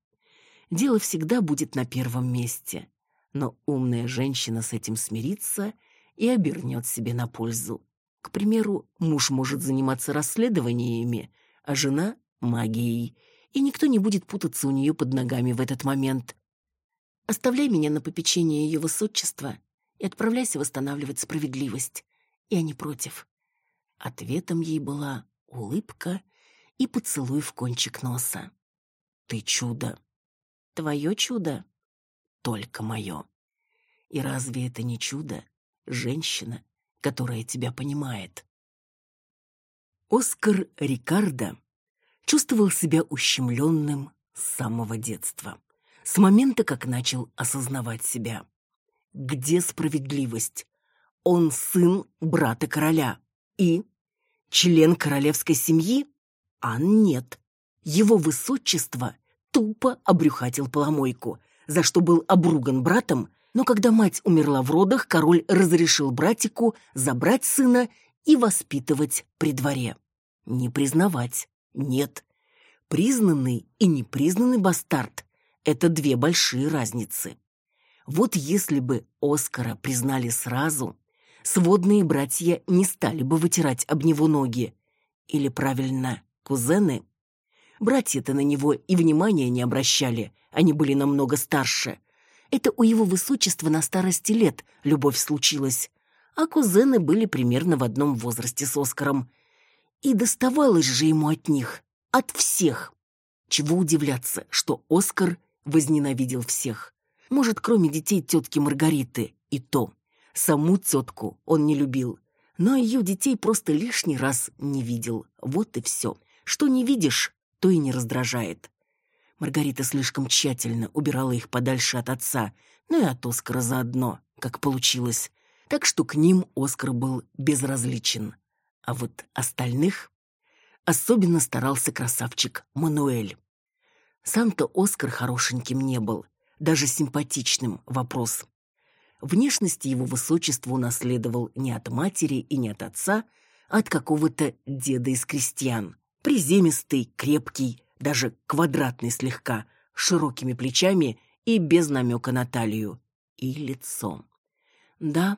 Дело всегда будет на первом месте, но умная женщина с этим смирится и обернет себе на пользу. К примеру, муж может заниматься расследованиями, а жена — магией, и никто не будет путаться у нее под ногами в этот момент. Оставляй меня на попечение ее высочества и отправляйся восстанавливать справедливость. Я не против. Ответом ей была улыбка и поцелуй в кончик носа. Ты чудо. Твое чудо? Только мое. И разве это не чудо? Женщина, которая тебя понимает. Оскар Рикардо чувствовал себя ущемленным с самого детства с момента, как начал осознавать себя. Где справедливость? Он сын брата короля и член королевской семьи? А нет. Его высочество тупо обрюхатил поломойку, за что был обруган братом, но когда мать умерла в родах, король разрешил братику забрать сына и воспитывать при дворе. Не признавать. Нет. Признанный и непризнанный бастард это две большие разницы. Вот если бы Оскара признали сразу, сводные братья не стали бы вытирать об него ноги. Или, правильно, кузены. Братья-то на него и внимания не обращали, они были намного старше. Это у его высочества на старости лет любовь случилась, а кузены были примерно в одном возрасте с Оскаром. И доставалось же ему от них, от всех. Чего удивляться, что Оскар возненавидел всех. Может, кроме детей тетки Маргариты, и то. Саму тетку он не любил, но ее детей просто лишний раз не видел. Вот и все. Что не видишь, то и не раздражает. Маргарита слишком тщательно убирала их подальше от отца, ну и от Оскара заодно, как получилось. Так что к ним Оскар был безразличен. А вот остальных особенно старался красавчик Мануэль. Сам-то Оскар хорошеньким не был, даже симпатичным вопрос. Внешность его высочества унаследовал не от матери и не от отца, а от какого-то деда из крестьян. Приземистый, крепкий, даже квадратный слегка, с широкими плечами и без намека на талию. И лицом. Да,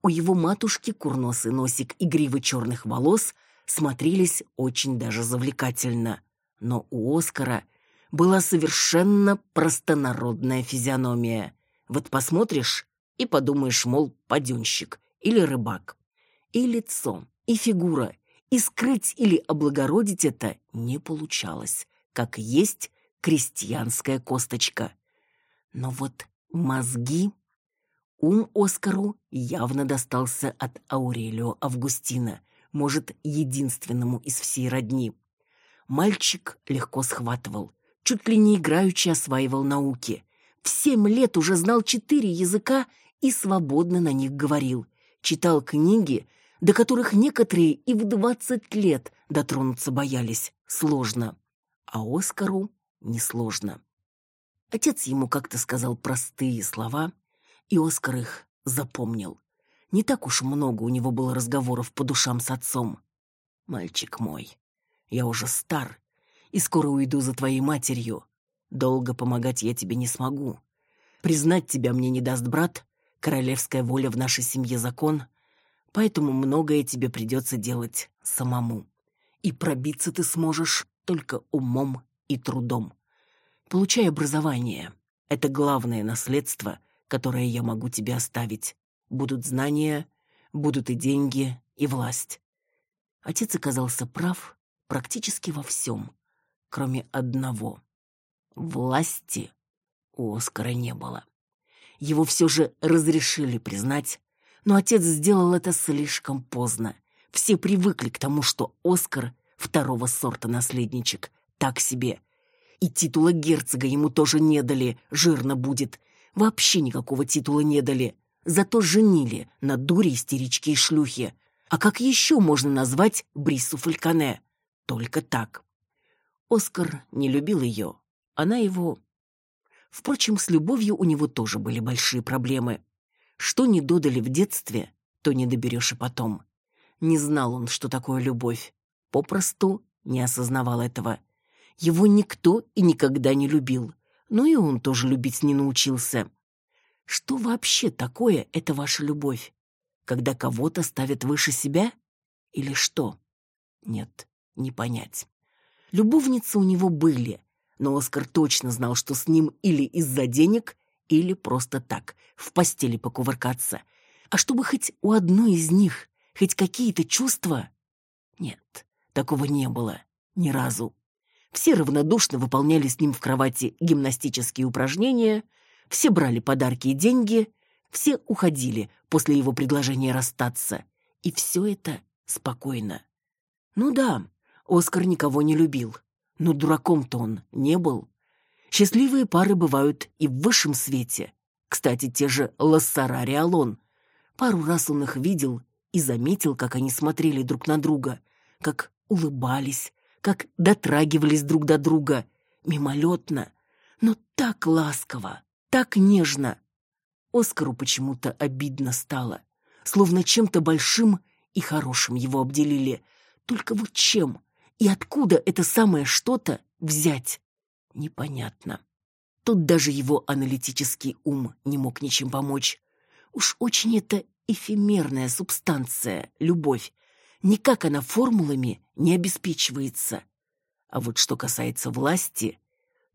у его матушки курносый носик и гривы черных волос смотрелись очень даже завлекательно. Но у Оскара была совершенно простонародная физиономия. Вот посмотришь и подумаешь, мол, паденщик или рыбак. И лицо, и фигура, и скрыть или облагородить это не получалось, как есть крестьянская косточка. Но вот мозги... Ум Оскару явно достался от Аурелио Августина, может, единственному из всей родни. Мальчик легко схватывал, чуть ли не играючи осваивал науки. В семь лет уже знал четыре языка и свободно на них говорил. Читал книги, до которых некоторые и в двадцать лет дотронуться боялись. Сложно. А Оскару несложно. Отец ему как-то сказал простые слова, и Оскар их запомнил. Не так уж много у него было разговоров по душам с отцом. «Мальчик мой, я уже стар и скоро уйду за твоей матерью. Долго помогать я тебе не смогу. Признать тебя мне не даст брат, королевская воля в нашей семье закон, поэтому многое тебе придется делать самому. И пробиться ты сможешь только умом и трудом. Получай образование. Это главное наследство, которое я могу тебе оставить. Будут знания, будут и деньги, и власть. Отец оказался прав практически во всем, кроме одного. Власти у Оскара не было. Его все же разрешили признать, но отец сделал это слишком поздно. Все привыкли к тому, что Оскар второго сорта наследничек, так себе. И титула герцога ему тоже не дали, жирно будет. Вообще никакого титула не дали. Зато женили на дуре истерички и шлюхи. А как еще можно назвать Брису Фальконе? Только так. Оскар не любил ее. Она его Впрочем, с любовью у него тоже были большие проблемы. Что не додали в детстве, то не доберешь и потом. Не знал он, что такое любовь. Попросту не осознавал этого. Его никто и никогда не любил. Но и он тоже любить не научился. Что вообще такое эта ваша любовь? Когда кого-то ставят выше себя? Или что? Нет, не понять. Любовницы у него были, но Оскар точно знал, что с ним или из-за денег, или просто так, в постели покувыркаться. А чтобы хоть у одной из них хоть какие-то чувства... Нет, такого не было. Ни разу. Все равнодушно выполняли с ним в кровати гимнастические упражнения, все брали подарки и деньги, все уходили после его предложения расстаться. И все это спокойно. Ну да, Оскар никого не любил. Но дураком-то он не был. Счастливые пары бывают и в высшем свете. Кстати, те же Лассарари Алон. Пару раз он их видел и заметил, как они смотрели друг на друга, как улыбались, как дотрагивались друг до друга, мимолетно, но так ласково, так нежно. Оскару почему-то обидно стало, словно чем-то большим и хорошим его обделили. Только вот чем? И откуда это самое что-то взять? Непонятно. Тут даже его аналитический ум не мог ничем помочь. Уж очень это эфемерная субстанция, любовь. Никак она формулами не обеспечивается. А вот что касается власти,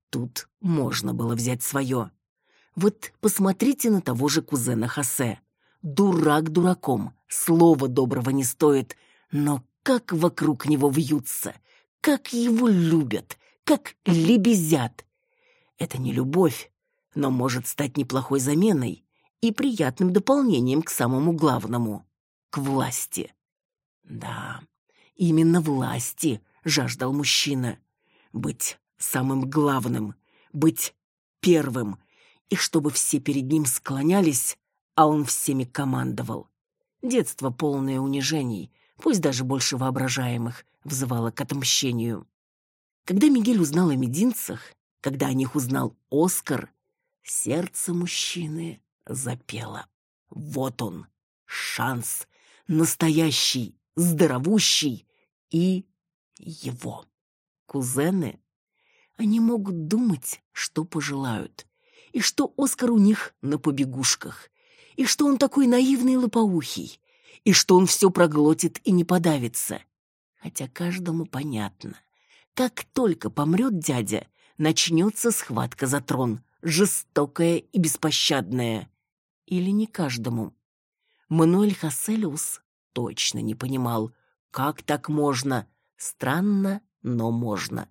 тут можно было взять свое. Вот посмотрите на того же кузена Хосе. Дурак дураком, слова доброго не стоит, но как вокруг него вьются, как его любят, как лебезят. Это не любовь, но может стать неплохой заменой и приятным дополнением к самому главному — к власти. Да, именно власти жаждал мужчина. Быть самым главным, быть первым, и чтобы все перед ним склонялись, а он всеми командовал. Детство полное унижений — пусть даже больше воображаемых, взывала к отмщению. Когда Мигель узнал о мединцах, когда о них узнал Оскар, сердце мужчины запело. Вот он, шанс, настоящий, здоровущий и его. Кузены, они могут думать, что пожелают, и что Оскар у них на побегушках, и что он такой наивный лопоухий, и что он все проглотит и не подавится. Хотя каждому понятно, как только помрет дядя, начнется схватка за трон, жестокая и беспощадная. Или не каждому. Мануэль Хасселиус точно не понимал, как так можно. Странно, но можно.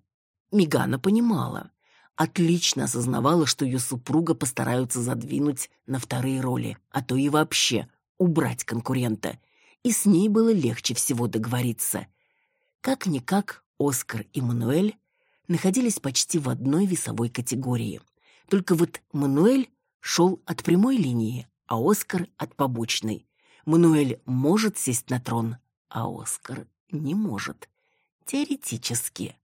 Мигана понимала. Отлично осознавала, что ее супруга постараются задвинуть на вторые роли, а то и вообще убрать конкурента. И с ней было легче всего договориться. Как-никак Оскар и Мануэль находились почти в одной весовой категории. Только вот Мануэль шел от прямой линии, а Оскар от побочной. Мануэль может сесть на трон, а Оскар не может. Теоретически.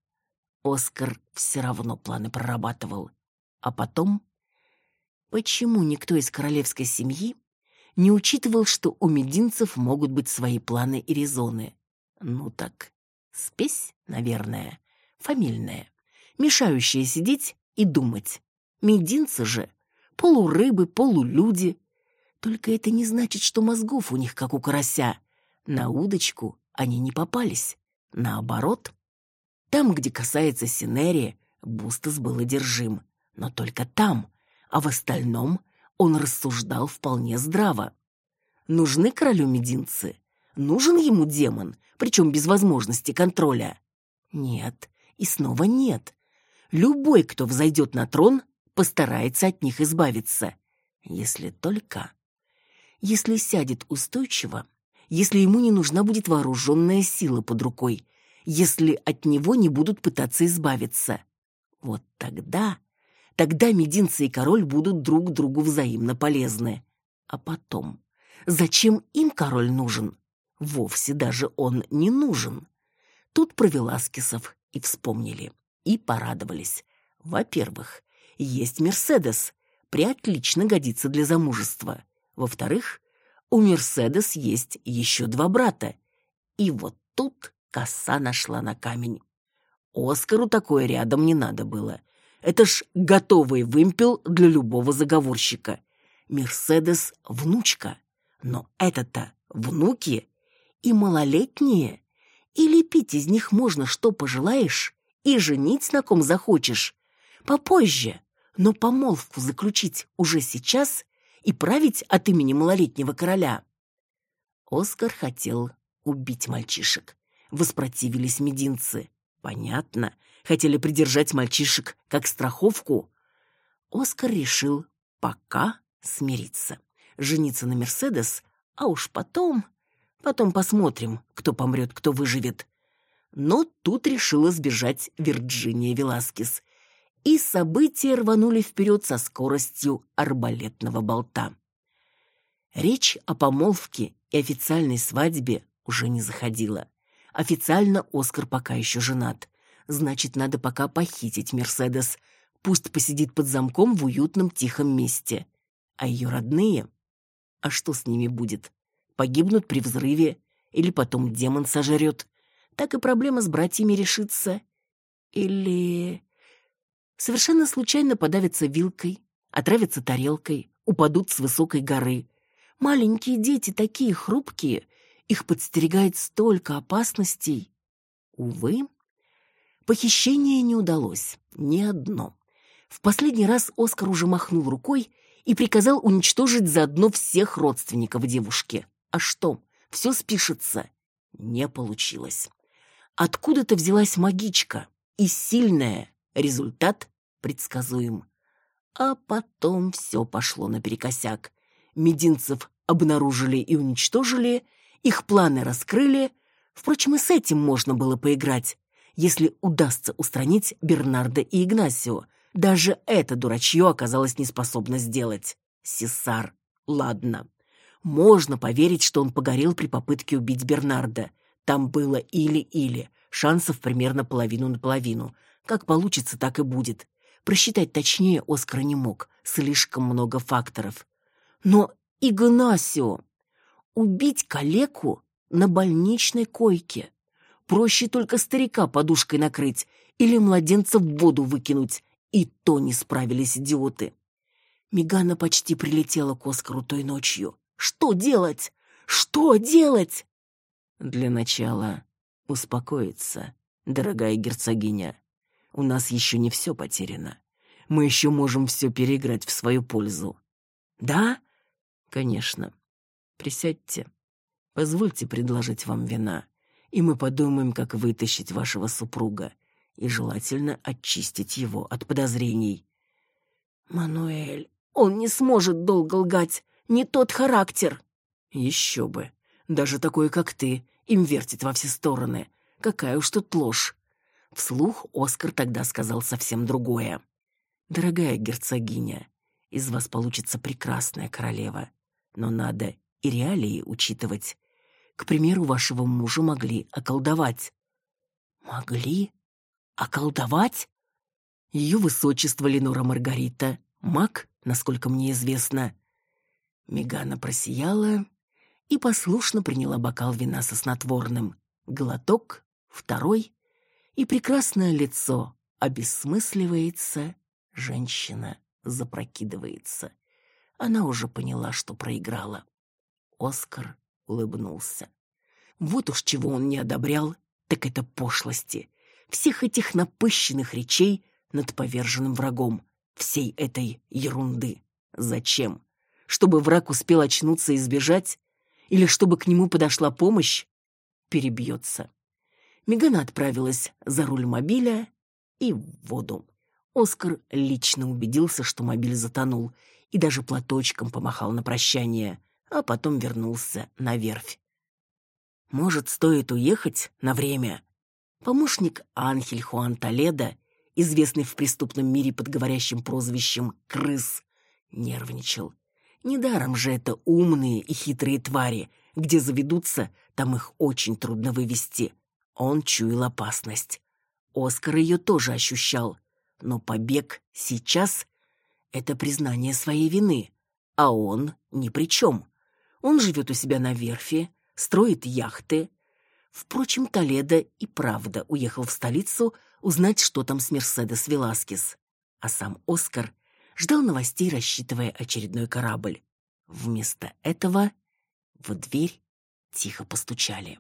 Оскар все равно планы прорабатывал. А потом... Почему никто из королевской семьи не учитывал, что у мединцев могут быть свои планы и резоны? Ну так, спесь, наверное, фамильная, мешающая сидеть и думать. Мединцы же полурыбы, полулюди. Только это не значит, что мозгов у них, как у карася. На удочку они не попались. Наоборот, там, где касается Синерии, Бустас был одержим. Но только там, а в остальном он рассуждал вполне здраво. Нужны королю мединцы? Нужен ему демон, причем без возможности контроля? Нет, и снова нет. Любой, кто взойдет на трон, постарается от них избавиться. Если только... Если сядет устойчиво, если ему не нужна будет вооруженная сила под рукой, если от него не будут пытаться избавиться. Вот тогда... Тогда мединцы и король будут друг другу взаимно полезны. А потом... Зачем им король нужен? Вовсе даже он не нужен. Тут про Веласкесов и вспомнили, и порадовались. Во-первых, есть Мерседес, приотлично годится для замужества. Во-вторых, у Мерседес есть еще два брата. И вот тут коса нашла на камень. Оскару такое рядом не надо было. Это ж готовый вымпел для любого заговорщика. Мерседес — внучка. Но это-то внуки и малолетние. И лепить из них можно что пожелаешь, и женить на ком захочешь. Попозже, но помолвку заключить уже сейчас и править от имени малолетнего короля. Оскар хотел убить мальчишек. Воспротивились мединцы. Понятно, хотели придержать мальчишек как страховку. Оскар решил пока смириться. Жениться на Мерседес, а уж потом... Потом посмотрим, кто помрет, кто выживет. Но тут решила сбежать Вирджиния Веласкес и события рванули вперед со скоростью арбалетного болта. Речь о помолвке и официальной свадьбе уже не заходила. Официально Оскар пока еще женат. Значит, надо пока похитить Мерседес. Пусть посидит под замком в уютном тихом месте. А ее родные? А что с ними будет? Погибнут при взрыве? Или потом демон сожрет? Так и проблема с братьями решится. Или совершенно случайно подавятся вилкой, отравятся тарелкой, упадут с высокой горы. Маленькие дети такие хрупкие, их подстерегает столько опасностей. Увы, похищение не удалось, ни одно. В последний раз Оскар уже махнул рукой и приказал уничтожить заодно всех родственников девушки. А что, все спишется? Не получилось. Откуда-то взялась магичка, и сильная, Результат предсказуем. А потом все пошло наперекосяк. Мединцев обнаружили и уничтожили, их планы раскрыли. Впрочем, и с этим можно было поиграть, если удастся устранить Бернарда и Игнасио. Даже это дурачье оказалось неспособно сделать. Сесар, ладно. Можно поверить, что он погорел при попытке убить Бернарда. Там было или-или, шансов примерно половину на половину – как получится, так и будет. Просчитать точнее Оскар не мог, слишком много факторов. Но Игнасио! Убить калеку на больничной койке. Проще только старика подушкой накрыть или младенца в воду выкинуть. И то не справились идиоты. Мегана почти прилетела к Оскару той ночью. Что делать? Что делать? Для начала успокоиться, дорогая герцогиня. У нас еще не все потеряно. Мы еще можем все переиграть в свою пользу. Да? Конечно. Присядьте. Позвольте предложить вам вина, и мы подумаем, как вытащить вашего супруга и желательно очистить его от подозрений. Мануэль, он не сможет долго лгать, не тот характер. Еще бы. Даже такой, как ты, им вертит во все стороны. Какая уж тут ложь. Вслух Оскар тогда сказал совсем другое. «Дорогая герцогиня, из вас получится прекрасная королева, но надо и реалии учитывать. К примеру, вашего мужа могли околдовать». «Могли? Околдовать?» Ее высочество Ленора Маргарита, маг, насколько мне известно. Мегана просияла и послушно приняла бокал вина со снотворным. Глоток, второй, и прекрасное лицо обесмысливается, женщина запрокидывается. Она уже поняла, что проиграла. Оскар улыбнулся. Вот уж чего он не одобрял, так это пошлости. Всех этих напыщенных речей над поверженным врагом. Всей этой ерунды. Зачем? Чтобы враг успел очнуться и сбежать? Или чтобы к нему подошла помощь? Перебьется. Мегана отправилась за руль мобиля и в воду. Оскар лично убедился, что мобиль затонул, и даже платочком помахал на прощание, а потом вернулся на верфь. Может, стоит уехать на время? Помощник Анхель Хуан Толедо, известный в преступном мире под говорящим прозвищем «крыс», нервничал. Недаром же это умные и хитрые твари, где заведутся, там их очень трудно вывести. Он чуял опасность. Оскар ее тоже ощущал. Но побег сейчас — это признание своей вины, а он ни при чем. Он живет у себя на верфи, строит яхты. Впрочем, Толедо и правда уехал в столицу узнать, что там с Мерседес Веласкес. А сам Оскар ждал новостей, рассчитывая очередной корабль. Вместо этого в дверь тихо постучали.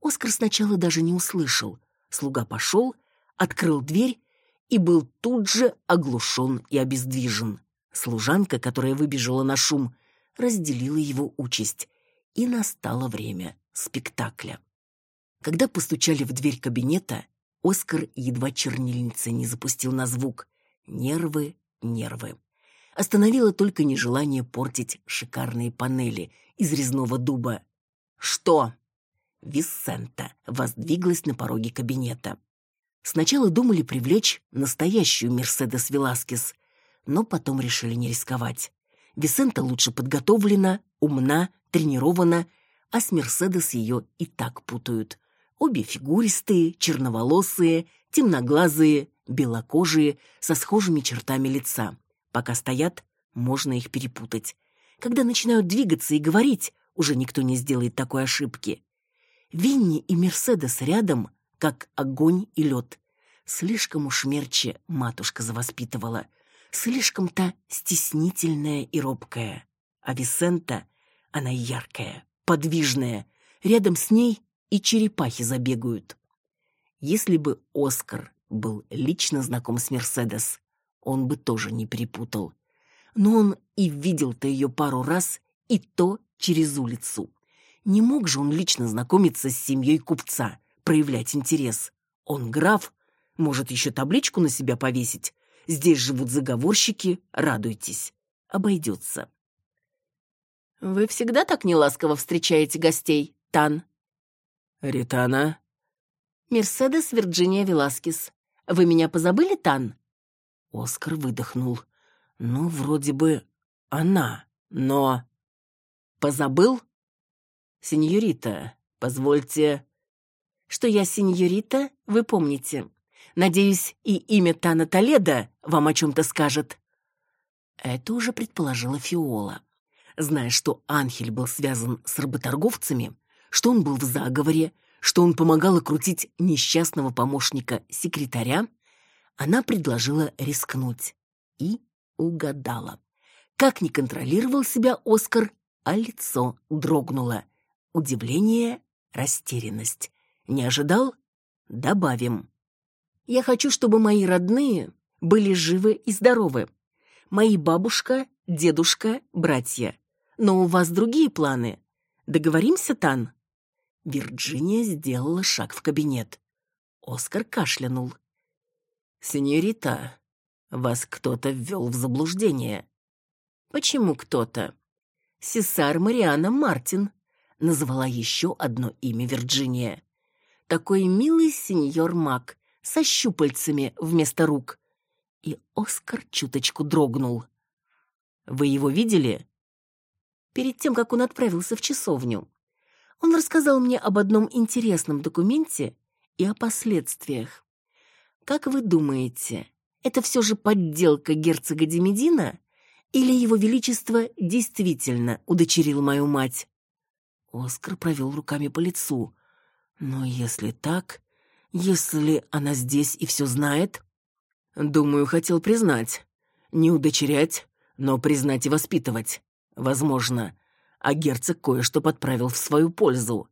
Оскар сначала даже не услышал. Слуга пошел, открыл дверь и был тут же оглушен и обездвижен. Служанка, которая выбежала на шум, разделила его участь, и настало время спектакля. Когда постучали в дверь кабинета, Оскар едва чернильницы не запустил на звук. Нервы, нервы. Остановило только нежелание портить шикарные панели из резного дуба. «Что?» Виссента воздвиглась на пороге кабинета. Сначала думали привлечь настоящую Мерседес Веласкес, но потом решили не рисковать. Висента лучше подготовлена, умна, тренирована, а с Мерседес ее и так путают. Обе фигуристые, черноволосые, темноглазые, белокожие, со схожими чертами лица. Пока стоят, можно их перепутать. Когда начинают двигаться и говорить, уже никто не сделает такой ошибки. Винни и Мерседес рядом, как огонь и лед. Слишком уж мерче матушка завоспитывала. Слишком-то стеснительная и робкая. А Висента, она яркая, подвижная. Рядом с ней и черепахи забегают. Если бы Оскар был лично знаком с Мерседес, он бы тоже не перепутал. Но он и видел-то ее пару раз, и то через улицу. Не мог же он лично знакомиться с семьей купца, проявлять интерес. Он граф, может еще табличку на себя повесить. Здесь живут заговорщики, радуйтесь. Обойдется. «Вы всегда так неласково встречаете гостей, Тан?» «Ритана?» «Мерседес Вирджиния Веласкес. Вы меня позабыли, Тан?» Оскар выдохнул. «Ну, вроде бы она, но...» «Позабыл?» «Сеньорита, позвольте...» «Что я сеньорита, вы помните. Надеюсь, и имя Тана Толеда вам о чем-то скажет». Это уже предположила Фиола. Зная, что Анхель был связан с работорговцами, что он был в заговоре, что он помогал окрутить несчастного помощника секретаря, она предложила рискнуть. И угадала. Как не контролировал себя Оскар, а лицо дрогнуло. Удивление, растерянность. Не ожидал? Добавим. Я хочу, чтобы мои родные были живы и здоровы. Мои бабушка, дедушка, братья. Но у вас другие планы. Договоримся, Тан?» Вирджиния сделала шаг в кабинет. Оскар кашлянул. «Сеньорита, вас кто-то ввел в заблуждение». «Почему кто-то?» «Сесар Мариана Мартин», — назвала еще одно имя Вирджиния. «Такой милый сеньор Мак, со щупальцами вместо рук». И Оскар чуточку дрогнул. «Вы его видели?» Перед тем, как он отправился в часовню. Он рассказал мне об одном интересном документе и о последствиях. Как вы думаете, это все же подделка герцога Демедина или его величество действительно удочерил мою мать? Оскар провел руками по лицу. Но если так, если она здесь и все знает... Думаю, хотел признать. Не удочерять, но признать и воспитывать. Возможно. А герцог кое-что подправил в свою пользу.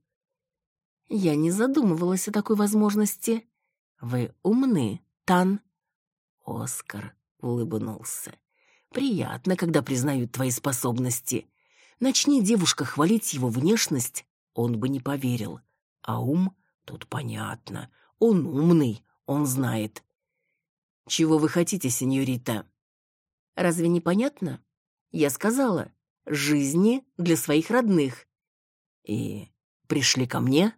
Я не задумывалась о такой возможности. Вы умны, Тан. Оскар улыбнулся. Приятно, когда признают твои способности. Начни девушка хвалить его внешность, он бы не поверил. А ум тут понятно. Он умный, он знает. Чего вы хотите, сеньорита? Разве не понятно? Я сказала, жизни для своих родных. И пришли ко мне?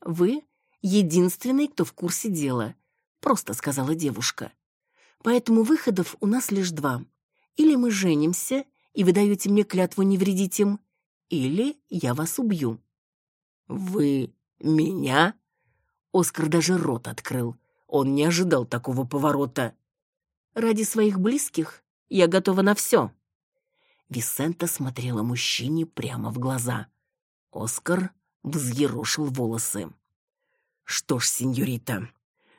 Вы единственный, кто в курсе дела, просто сказала девушка. Поэтому выходов у нас лишь два. Или мы женимся, и вы даете мне клятву не вредить им, или я вас убью. Вы меня? Оскар даже рот открыл. Он не ожидал такого поворота. Ради своих близких я готова на все. Висента смотрела мужчине прямо в глаза. Оскар взъерошил волосы. «Что ж, сеньорита,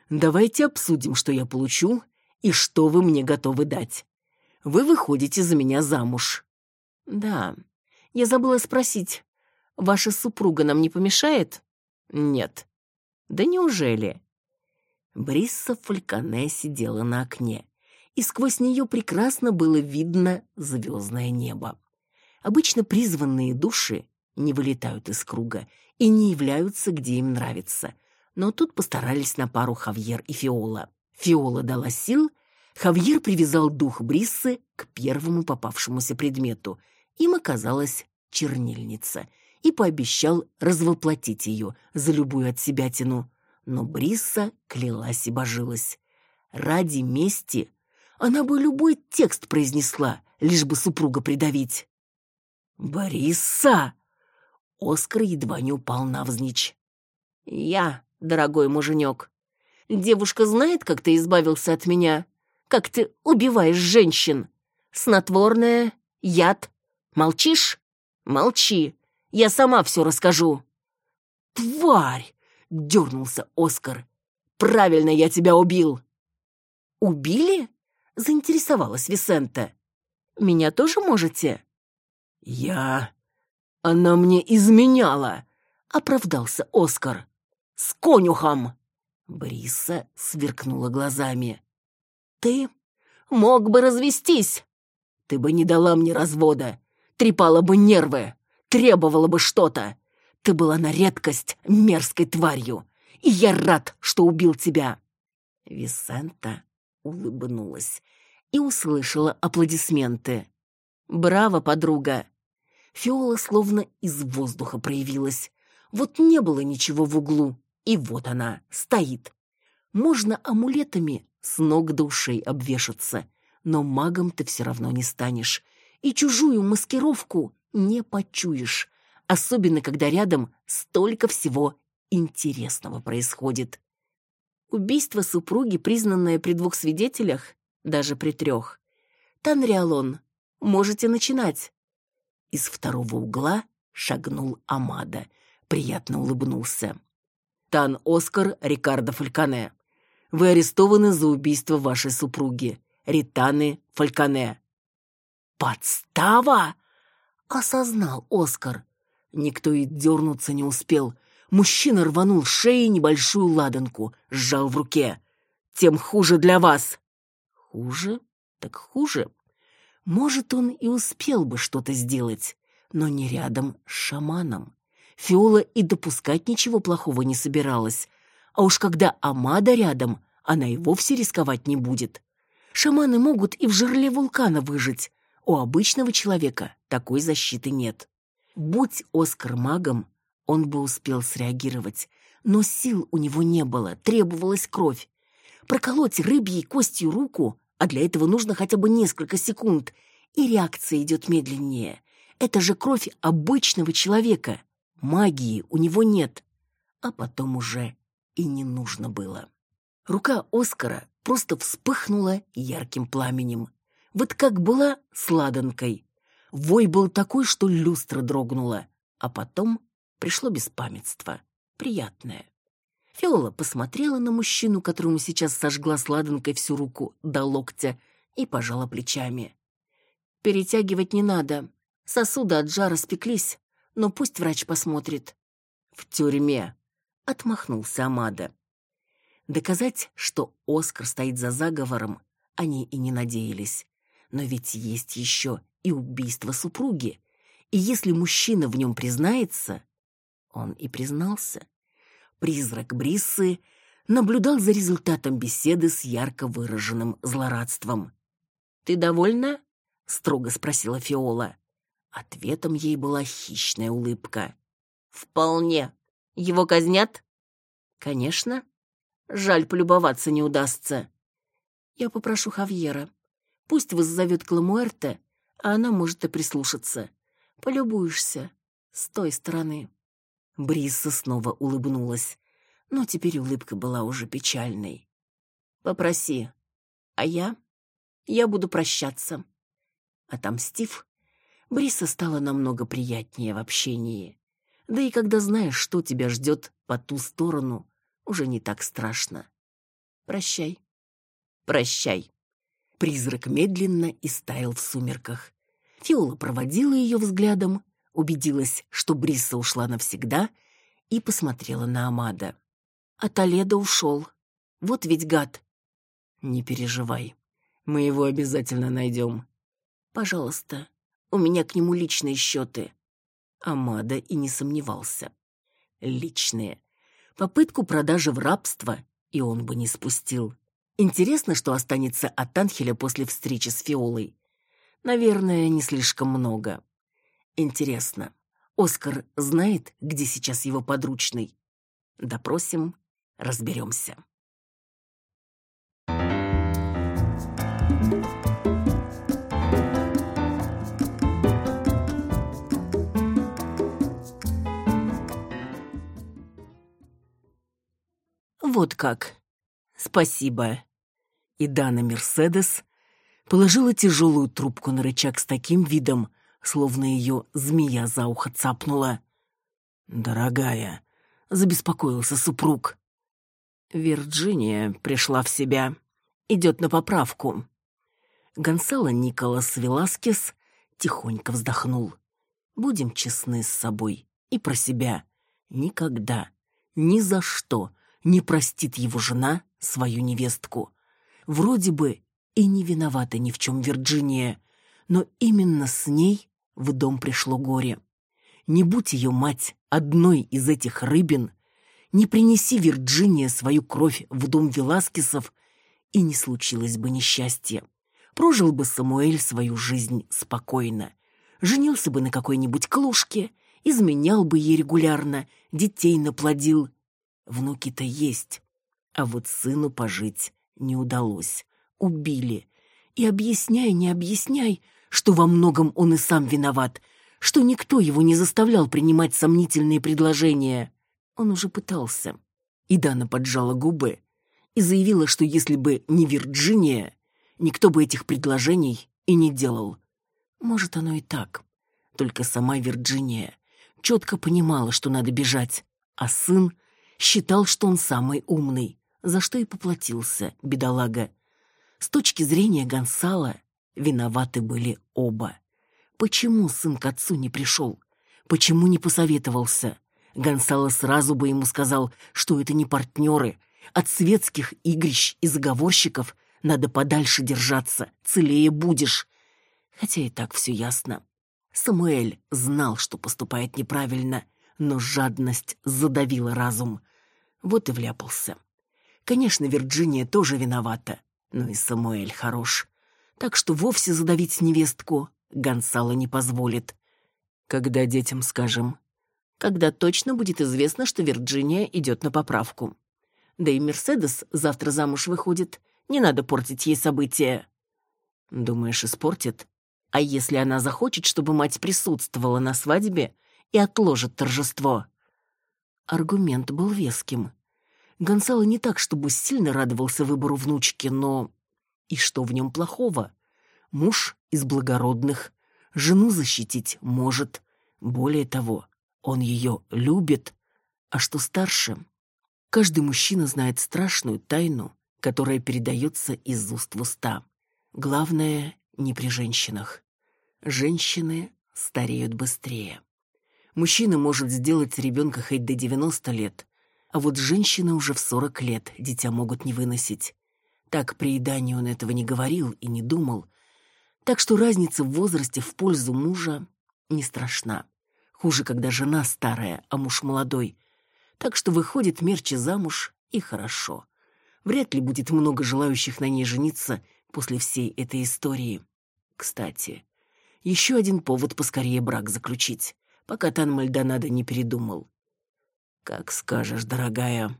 давайте обсудим, что я получу и что вы мне готовы дать. Вы выходите за меня замуж». «Да, я забыла спросить, ваша супруга нам не помешает?» «Нет». «Да неужели?» Брисса Фальконе сидела на окне, и сквозь нее прекрасно было видно звездное небо. Обычно призванные души не вылетают из круга и не являются, где им нравится. Но тут постарались на пару Хавьер и Фиола. Фиола дала сил, Хавьер привязал дух Бриссы к первому попавшемуся предмету. Им оказалась чернильница и пообещал развоплотить ее за любую от себя тяну. Но Брисса клялась и божилась. Ради мести она бы любой текст произнесла, лишь бы супруга придавить. «Бориса!» Оскар едва не упал навзничь. «Я, дорогой муженек, девушка знает, как ты избавился от меня? Как ты убиваешь женщин? Снотворное? Яд? Молчишь? Молчи, я сама все расскажу». «Тварь!» — дернулся Оскар. «Правильно я тебя убил!» «Убили?» — заинтересовалась Висента. «Меня тоже можете?» «Я...» «Она мне изменяла!» — оправдался Оскар. «С конюхом!» Бриса сверкнула глазами. «Ты мог бы развестись! Ты бы не дала мне развода, трепала бы нервы, требовала бы что-то. Ты была на редкость мерзкой тварью, и я рад, что убил тебя!» Висента улыбнулась и услышала аплодисменты. «Браво, подруга!» Фиола словно из воздуха проявилась. Вот не было ничего в углу, и вот она стоит. Можно амулетами с ног до ушей обвешаться, но магом ты все равно не станешь, и чужую маскировку не почуешь, особенно когда рядом столько всего интересного происходит. Убийство супруги, признанное при двух свидетелях, даже при трех. Танриалон, можете начинать. Из второго угла шагнул Амада, приятно улыбнулся. Тан Оскар Рикардо Фальконе. Вы арестованы за убийство вашей супруги, Ританы Фальконе. Подстава? Осознал Оскар. Никто и дернуться не успел. Мужчина рванул шеей небольшую ладанку, сжал в руке. «Тем хуже для вас!» «Хуже? Так хуже. Может, он и успел бы что-то сделать, но не рядом с шаманом. Фиола и допускать ничего плохого не собиралась. А уж когда Амада рядом, она и вовсе рисковать не будет. Шаманы могут и в жерле вулкана выжить. У обычного человека такой защиты нет. Будь Оскар магом, он бы успел среагировать. Но сил у него не было, требовалась кровь. Проколоть рыбьей костью руку, а для этого нужно хотя бы несколько секунд, и реакция идет медленнее. Это же кровь обычного человека. Магии у него нет. А потом уже и не нужно было. Рука Оскара просто вспыхнула ярким пламенем. Вот как была с ладанкой. Вой был такой, что люстра дрогнула. А потом пришло беспамятство. Приятное. Фиола посмотрела на мужчину, которому сейчас сожгла сладанкой всю руку до локтя, и пожала плечами. «Перетягивать не надо. Сосуды от жара спеклись, но пусть врач посмотрит». «В тюрьме», — отмахнулся Амада. Доказать, что Оскар стоит за заговором, они и не надеялись. Но ведь есть еще и убийство супруги. И если мужчина в нем признается, он и признался. Призрак Бриссы наблюдал за результатом беседы с ярко выраженным злорадством. «Ты довольна?» — строго спросила Фиола. Ответом ей была хищная улыбка. «Вполне. Его казнят?» «Конечно. Жаль, полюбоваться не удастся. Я попрошу Хавьера. Пусть вызовет Кламуэрте, а она может и прислушаться. Полюбуешься с той стороны». Брисса снова улыбнулась, но теперь улыбка была уже печальной. «Попроси, а я? Я буду прощаться». Отомстив, Бриса стала намного приятнее в общении. Да и когда знаешь, что тебя ждет по ту сторону, уже не так страшно. Прощай. Прощай. Призрак медленно истаял в сумерках. Фиола проводила ее взглядом, убедилась, что Бриса ушла навсегда, и посмотрела на Амада. А Толедо ушел. Вот ведь гад. Не переживай. Мы его обязательно найдем. Пожалуйста, у меня к нему личные счеты. Амада и не сомневался. Личные. Попытку продажи в рабство и он бы не спустил. Интересно, что останется от Анхеля после встречи с Фиолой. Наверное, не слишком много. Интересно, Оскар знает, где сейчас его подручный? Допросим, разберемся. Вот как. Спасибо. И Дана Мерседес положила тяжелую трубку на рычаг с таким видом, словно ее змея за ухо цапнула. «Дорогая», — забеспокоился супруг. Вирджиния пришла в себя. Идет на поправку. Гонсало Николас Веласкес тихонько вздохнул. Будем честны с собой и про себя. Никогда, ни за что не простит его жена свою невестку. Вроде бы и не виновата ни в чем Вирджиния, но именно с ней в дом пришло горе. Не будь ее мать одной из этих рыбин, не принеси Вирджиния свою кровь в дом Веласкесов, и не случилось бы несчастье. Прожил бы Самуэль свою жизнь спокойно. Женился бы на какой-нибудь клушке, изменял бы ей регулярно, детей наплодил. Внуки-то есть, а вот сыну пожить не удалось. Убили. И объясняй, не объясняй, что во многом он и сам виноват, что никто его не заставлял принимать сомнительные предложения. Он уже пытался. И Дана поджала губы и заявила, что если бы не Вирджиния, никто бы этих предложений и не делал. Может, оно и так. Только сама Вирджиния четко понимала, что надо бежать, а сын считал, что он самый умный, за что и поплатился, бедолага. С точки зрения Гонсала виноваты были оба. Почему сын к отцу не пришел? Почему не посоветовался? Гонсало сразу бы ему сказал, что это не партнеры. От светских игрищ и заговорщиков надо подальше держаться, целее будешь. Хотя и так все ясно. Самуэль знал, что поступает неправильно, но жадность задавила разум. Вот и вляпался. Конечно, Вирджиния тоже виновата, но и Самуэль хорош. Так что вовсе задавить невестку Гонсало не позволит. Когда детям скажем? Когда точно будет известно, что Вирджиния идет на поправку. Да и Мерседес завтра замуж выходит. Не надо портить ей события. Думаешь, испортит? А если она захочет, чтобы мать присутствовала на свадьбе и отложит торжество? Аргумент был веским. Гонсало не так, чтобы сильно радовался выбору внучки, но... И что в нем плохого? Муж из благородных, жену защитить может. Более того, он ее любит. А что старше? Каждый мужчина знает страшную тайну, которая передается из уст в уста. Главное — не при женщинах. Женщины стареют быстрее. Мужчина может сделать ребенка хоть до 90 лет, а вот женщины уже в 40 лет дитя могут не выносить. Так при едании он этого не говорил и не думал, так что разница в возрасте в пользу мужа не страшна. Хуже, когда жена старая, а муж молодой. Так что выходит Мерчи замуж, и хорошо. Вряд ли будет много желающих на ней жениться после всей этой истории. Кстати, еще один повод поскорее брак заключить, пока Тан Мальдонадо не передумал. «Как скажешь, дорогая.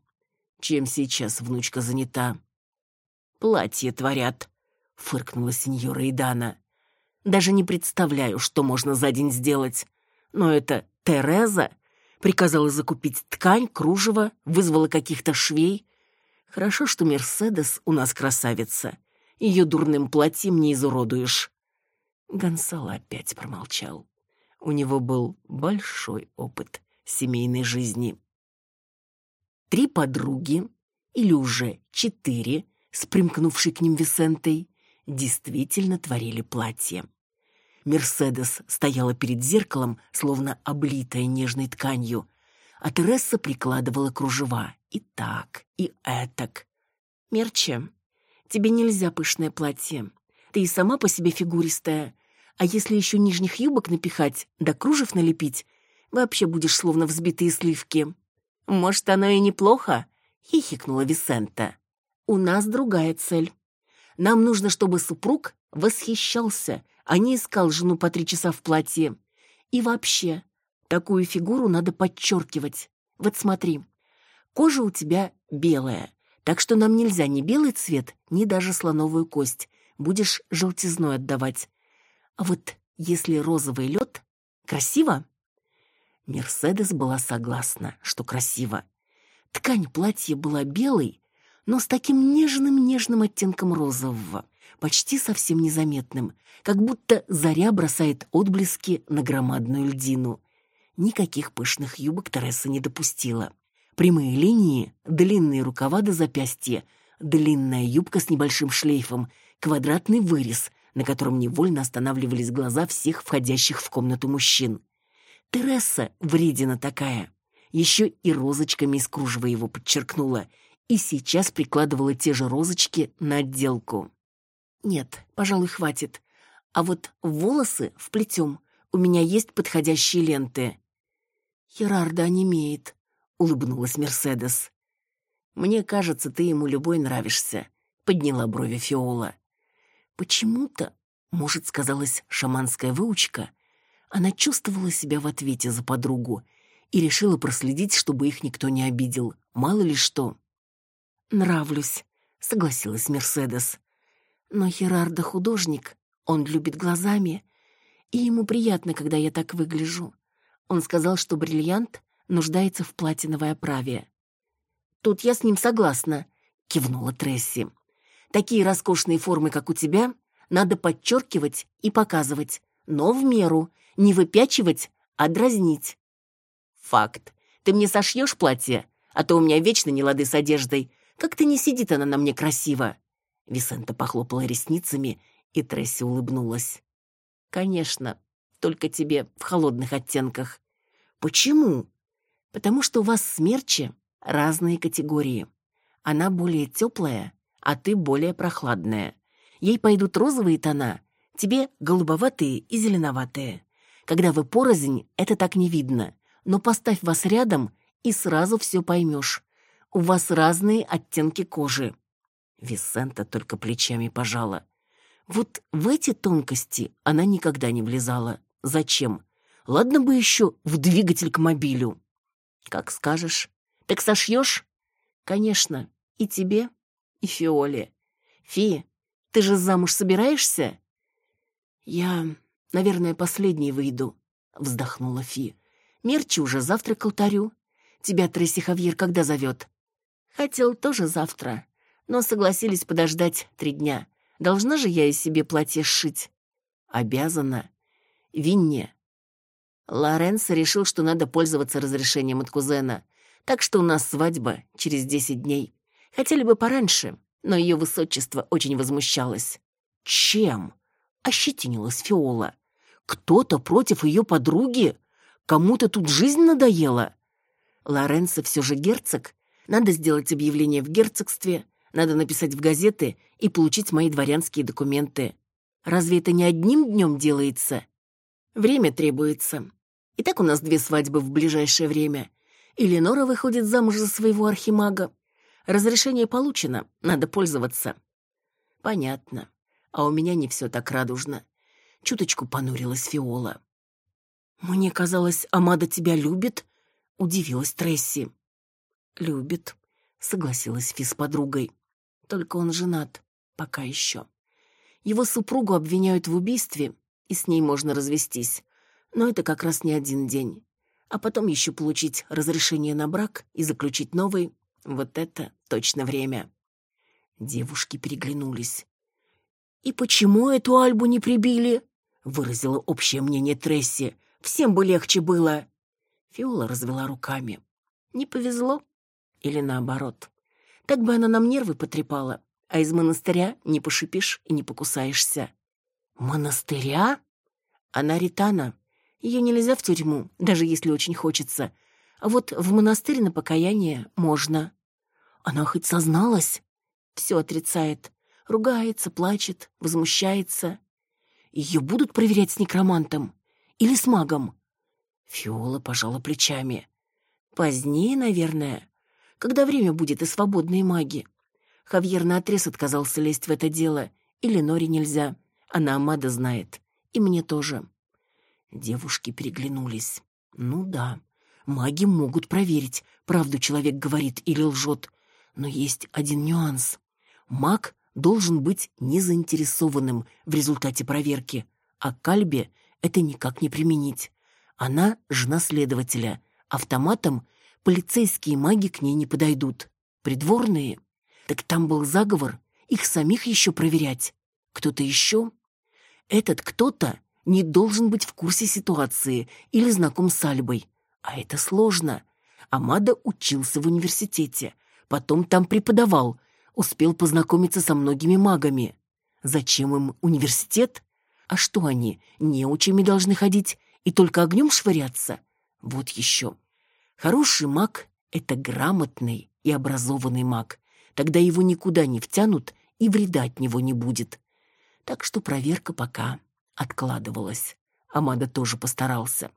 Чем сейчас внучка занята?» «Платье творят», — фыркнула сеньора Идана. «Даже не представляю, что можно за день сделать. Но это Тереза приказала закупить ткань, кружево, вызвала каких-то швей. Хорошо, что Мерседес у нас красавица. Ее дурным платьем не изуродуешь». Гонсало опять промолчал. У него был большой опыт семейной жизни. Три подруги, или уже четыре, с примкнувшей к ним Висентой, действительно творили платье. Мерседес стояла перед зеркалом, словно облитая нежной тканью, а Тереса прикладывала кружева и так, и этак. «Мерча, тебе нельзя пышное платье. Ты и сама по себе фигуристая. А если еще нижних юбок напихать, да кружев налепить, вообще будешь словно взбитые сливки». «Может, оно и неплохо?» — хихикнула Висента. «У нас другая цель. Нам нужно, чтобы супруг восхищался, а не искал жену по три часа в платье. И вообще, такую фигуру надо подчеркивать. Вот смотри, кожа у тебя белая, так что нам нельзя ни белый цвет, ни даже слоновую кость. Будешь желтизной отдавать. А вот если розовый лед, красиво?» Мерседес была согласна, что красиво. Ткань платья была белой, но с таким нежным-нежным оттенком розового, почти совсем незаметным, как будто заря бросает отблески на громадную льдину. Никаких пышных юбок Тереса не допустила. Прямые линии, длинные рукава до запястья, длинная юбка с небольшим шлейфом, квадратный вырез, на котором невольно останавливались глаза всех входящих в комнату мужчин. Тереса вредина такая. Еще и розочками из кружева его подчеркнула, и сейчас прикладывала те же розочки на отделку. Нет, пожалуй, хватит. А вот волосы вплетем. У меня есть подходящие ленты. Херарда онемеет, улыбнулась Мерседес. Мне кажется, ты ему любой нравишься, подняла брови Фиола. Почему-то, может, сказалась шаманская выучка, она чувствовала себя в ответе за подругу и решила проследить, чтобы их никто не обидел. Мало ли что. «Нравлюсь», — согласилась Мерседес. «Но Херардо художник, он любит глазами, и ему приятно, когда я так выгляжу. Он сказал, что бриллиант нуждается в платиновой оправе». «Тут я с ним согласна», — кивнула Тресси. «Такие роскошные формы, как у тебя, надо подчеркивать и показывать, но в меру, Не выпячивать, а дразнить. Факт. Ты мне сошьешь платье? А то у меня вечно не лады с одеждой. Как-то не сидит она на мне красиво. Висента похлопала ресницами, и Тресси улыбнулась. Конечно, только тебе в холодных оттенках. Почему? Потому что у вас смерчи разные категории. Она более теплая, а ты более прохладная. Ей пойдут розовые тона, тебе голубоватые и зеленоватые. Когда вы порознь, это так не видно. Но поставь вас рядом, и сразу все поймешь. У вас разные оттенки кожи. Висента только плечами пожала. Вот в эти тонкости она никогда не влезала. Зачем? Ладно бы еще в двигатель к мобилю. Как скажешь. Так сошьешь? Конечно. И тебе, и Фиоле. Фи, ты же замуж собираешься? Я, наверное, последний выйду, вздохнула Фи. Мерчи уже завтра к алтарю. Тебя Тресси Хавьер когда зовет? Хотел тоже завтра, но согласились подождать три дня. Должна же я и себе платье сшить. Обязана. Винне. Лоренцо решил, что надо пользоваться разрешением от кузена. Так что у нас свадьба через десять дней. Хотели бы пораньше, но ее высочество очень возмущалось. Чем? Ощетинилась Фиола. Кто-то против ее подруги? Кому-то тут жизнь надоела? Лоренцо все же герцог. Надо сделать объявление в герцогстве, надо написать в газеты и получить мои дворянские документы. Разве это не одним днем делается? Время требуется. И так у нас две свадьбы в ближайшее время. И выходит замуж за своего архимага. Разрешение получено, надо пользоваться. Понятно. А у меня не все так радужно. Чуточку понурилась Фиола. Мне казалось, Амада тебя любит, удивилась Тресси. Любит, согласилась Фи с подругой. Только он женат, пока еще. Его супругу обвиняют в убийстве, и с ней можно развестись. Но это как раз не один день. А потом еще получить разрешение на брак и заключить новый. Вот это точно время. Девушки переглянулись. «И почему эту Альбу не прибили?» — выразила общее мнение Тресси. «Всем бы легче было». Фиола развела руками. «Не повезло? Или наоборот? Так бы она нам нервы потрепала, а из монастыря не пошипишь и не покусаешься». «Монастыря?» «Она ритана. Ее нельзя в тюрьму, даже если очень хочется. А вот в монастырь на покаяние можно». «Она хоть созналась?» «Все отрицает. Ругается, плачет, возмущается. Ее будут проверять с некромантом? Или с магом?» Фиола пожала плечами. «Позднее, наверное когда время будет и свободные маги. Хавьер наотрез отказался лезть в это дело, и Леноре нельзя. Она Амада знает. И мне тоже. Девушки переглянулись. Ну да, маги могут проверить, правду человек говорит или лжет. Но есть один нюанс. Маг должен быть незаинтересованным в результате проверки, а Кальбе это никак не применить. Она жена следователя. Автоматом полицейские маги к ней не подойдут. Придворные? Так там был заговор, их самих еще проверять. Кто-то еще? Этот кто-то не должен быть в курсе ситуации или знаком с Альбой. А это сложно. Амада учился в университете, потом там преподавал, успел познакомиться со многими магами. Зачем им университет? А что они, неучами должны ходить и только огнем швыряться? Вот еще. Хороший маг — это грамотный и образованный маг. Тогда его никуда не втянут и вреда от него не будет. Так что проверка пока откладывалась. Амада тоже постарался.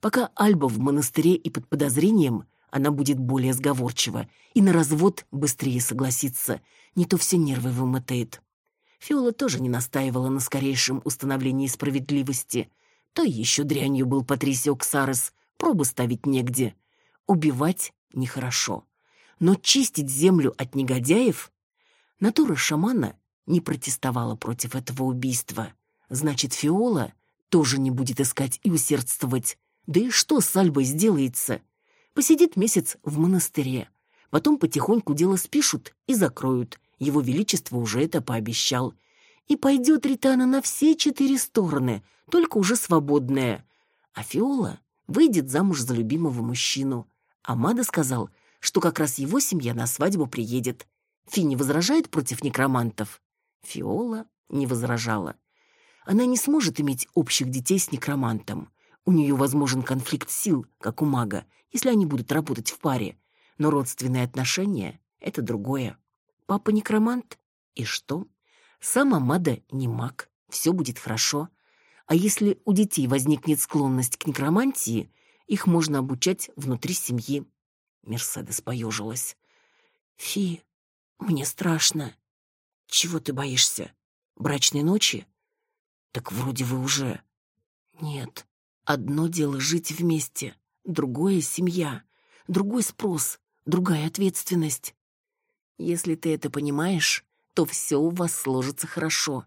Пока Альба в монастыре и под подозрением, она будет более сговорчива и на развод быстрее согласится, не то все нервы вымотает. Фиола тоже не настаивала на скорейшем установлении справедливости. То еще дрянью был Патрисио Ксарес, пробы ставить негде. Убивать нехорошо, но чистить землю от негодяев? Натура шамана не протестовала против этого убийства. Значит, Фиола тоже не будет искать и усердствовать. Да и что с Альбой сделается? Посидит месяц в монастыре. Потом потихоньку дело спишут и закроют. Его Величество уже это пообещал. И пойдет Ритана на все четыре стороны, только уже свободная. А Фиола выйдет замуж за любимого мужчину. А Мада сказал, что как раз его семья на свадьбу приедет. Фи не возражает против некромантов? Фиола не возражала. Она не сможет иметь общих детей с некромантом. У нее возможен конфликт сил, как у мага, если они будут работать в паре. Но родственные отношения — это другое. Папа некромант? И что? Сама Мада не маг. Все будет хорошо. А если у детей возникнет склонность к некромантии, их можно обучать внутри семьи. Мерседес поежилась. «Фи, мне страшно. Чего ты боишься? Брачной ночи? Так вроде вы уже... Нет, одно дело жить вместе, другое — семья, другой спрос, другая ответственность. Если ты это понимаешь, то все у вас сложится хорошо.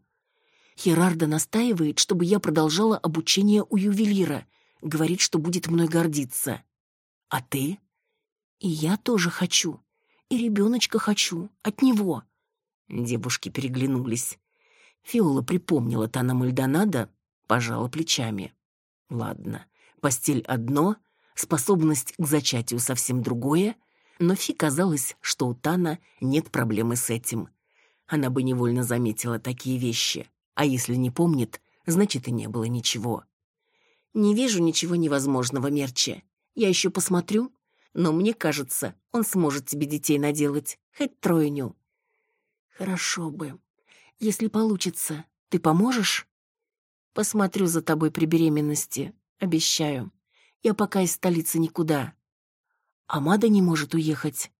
Херарда настаивает, чтобы я продолжала обучение у ювелира, говорит, что будет мной гордиться. А ты? И я тоже хочу. И ребеночка хочу. От него. Девушки переглянулись. Фиола припомнила Тана Мальдонадо, пожала плечами. Ладно, постель одно, способность к зачатию совсем другое, но Фи казалось, что у Тана нет проблемы с этим. Она бы невольно заметила такие вещи, а если не помнит, значит и не было ничего. «Не вижу ничего невозможного, Мерче. Я еще посмотрю, но мне кажется, он сможет тебе детей наделать, хоть тройню. Хорошо бы. Если получится, ты поможешь? Посмотрю за тобой при беременности, обещаю. Я пока из столицы никуда. Амада не может уехать.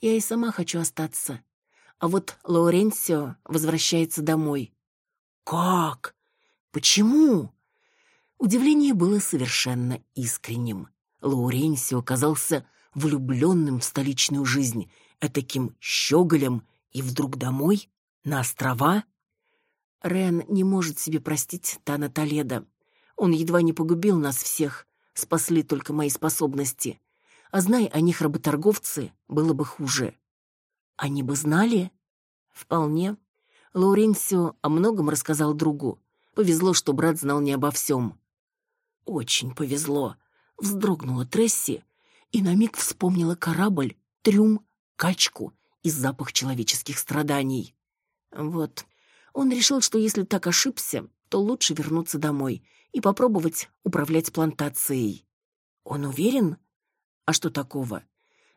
Я и сама хочу остаться. А вот Лауренсио возвращается домой. Как? Почему? Удивление было совершенно искренним. Лауренсио оказался влюбленным в столичную жизнь, этаким щеголем, и вдруг домой, на острова. Рен не может себе простить Тана Толеда. Он едва не погубил нас всех, спасли только мои способности. А знай о них работорговцы, было бы хуже. Они бы знали? Вполне. Лауренсио о многом рассказал другу. Повезло, что брат знал не обо всем. Очень повезло вздрогнула Тресси и на миг вспомнила корабль, трюм, качку и запах человеческих страданий. Вот, он решил, что если так ошибся, то лучше вернуться домой и попробовать управлять плантацией. Он уверен? А что такого?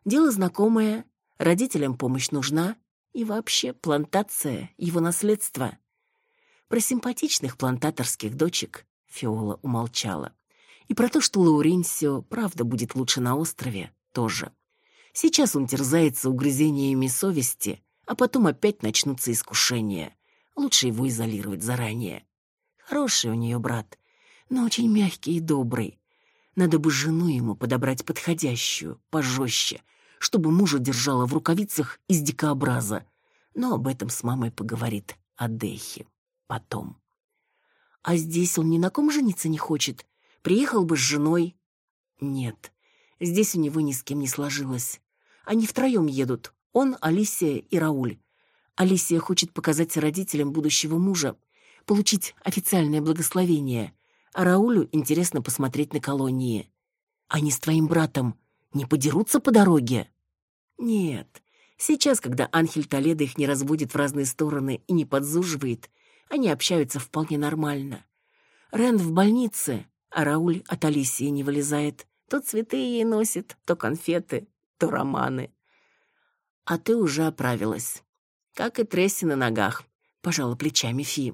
Дело знакомое, родителям помощь нужна, и вообще плантация — его наследство. Про симпатичных плантаторских дочек Фиола умолчала. И про то, что Лауренсио правда будет лучше на острове, тоже. Сейчас он терзается угрызениями совести, а потом опять начнутся искушения. Лучше его изолировать заранее. Хороший у нее брат, но очень мягкий и добрый. Надо бы жену ему подобрать подходящую, пожестче, чтобы мужа держала в рукавицах из дикообраза. Но об этом с мамой поговорит Адехи потом. А здесь он ни на ком жениться не хочет, Приехал бы с женой. Нет, здесь у него ни с кем не сложилось. Они втроем едут. Он, Алисия и Рауль. Алисия хочет показать родителям будущего мужа, получить официальное благословение, а Раулю интересно посмотреть на колонии. Они с твоим братом не подерутся по дороге? Нет. Сейчас, когда Анхель Толедо их не разводит в разные стороны и не подзуживает, они общаются вполне нормально. Рен в больнице, а Рауль от Алисии не вылезает. То цветы ей носит, то конфеты, то романы. А ты уже оправилась. Как и Тресси на ногах, пожала плечами Фи.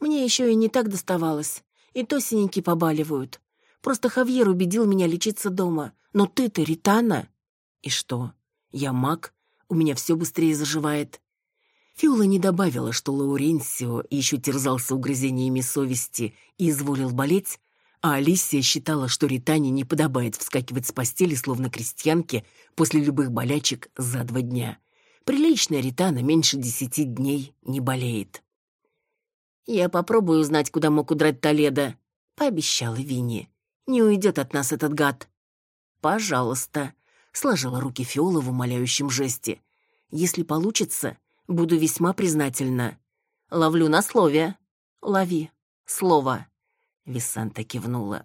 Мне еще и не так доставалось. И то синяки побаливают. Просто Хавьер убедил меня лечиться дома. Но ты-то Ритана. И что? Я маг, у меня все быстрее заживает. Фиола не добавила, что Лауренсио еще терзался угрызениями совести и изволил болеть, а Алисия считала, что Ритане не подобает вскакивать с постели, словно крестьянке, после любых болячек за два дня. Приличная Ритана меньше десяти дней не болеет. «Я попробую узнать, куда мог удрать Толедо», — пообещала Винни. «Не уйдет от нас этот гад». «Пожалуйста», — сложила руки Фиола в умоляющем жесте. «Если получится, буду весьма признательна. Ловлю на слове. Лови. Слово». Висанта кивнула.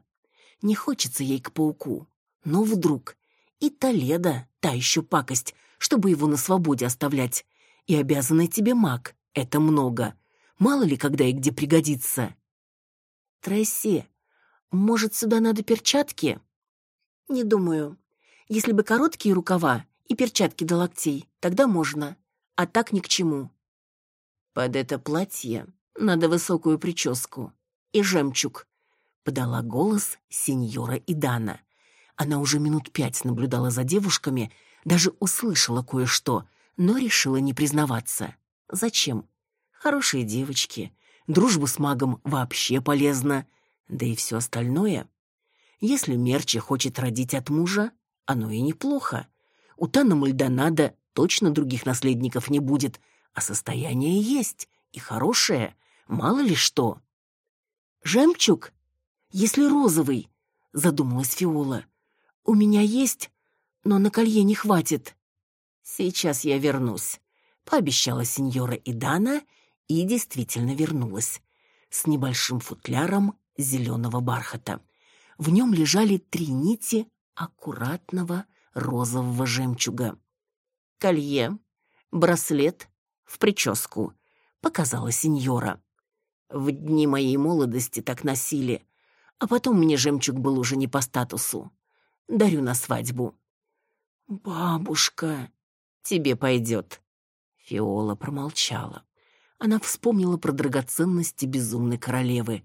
Не хочется ей к пауку. Но вдруг и Толеда, та еще пакость, чтобы его на свободе оставлять. И обязанный тебе маг. Это много. Мало ли, когда и где пригодится. Тресси, может, сюда надо перчатки? Не думаю. Если бы короткие рукава и перчатки до локтей, тогда можно. А так ни к чему. Под это платье надо высокую прическу и жемчуг, подала голос сеньора Идана. Она уже минут пять наблюдала за девушками, даже услышала кое-что, но решила не признаваться. Зачем? Хорошие девочки. Дружба с магом вообще полезна. Да и все остальное. Если Мерчи хочет родить от мужа, оно и неплохо. У Тана Мальдонада точно других наследников не будет, а состояние есть, и хорошее, мало ли что. «Жемчуг? Если розовый», — задумалась Фиола. «У меня есть, но на колье не хватит». «Сейчас я вернусь», — пообещала сеньора Идана и действительно вернулась. С небольшим футляром зеленого бархата. В нем лежали три нити аккуратного розового жемчуга. Колье, браслет в прическу, показала сеньора. В дни моей молодости так носили, а потом мне жемчуг был уже не по статусу. Дарю на свадьбу. «Бабушка, тебе пойдет». Фиола промолчала. Она вспомнила про драгоценности безумной королевы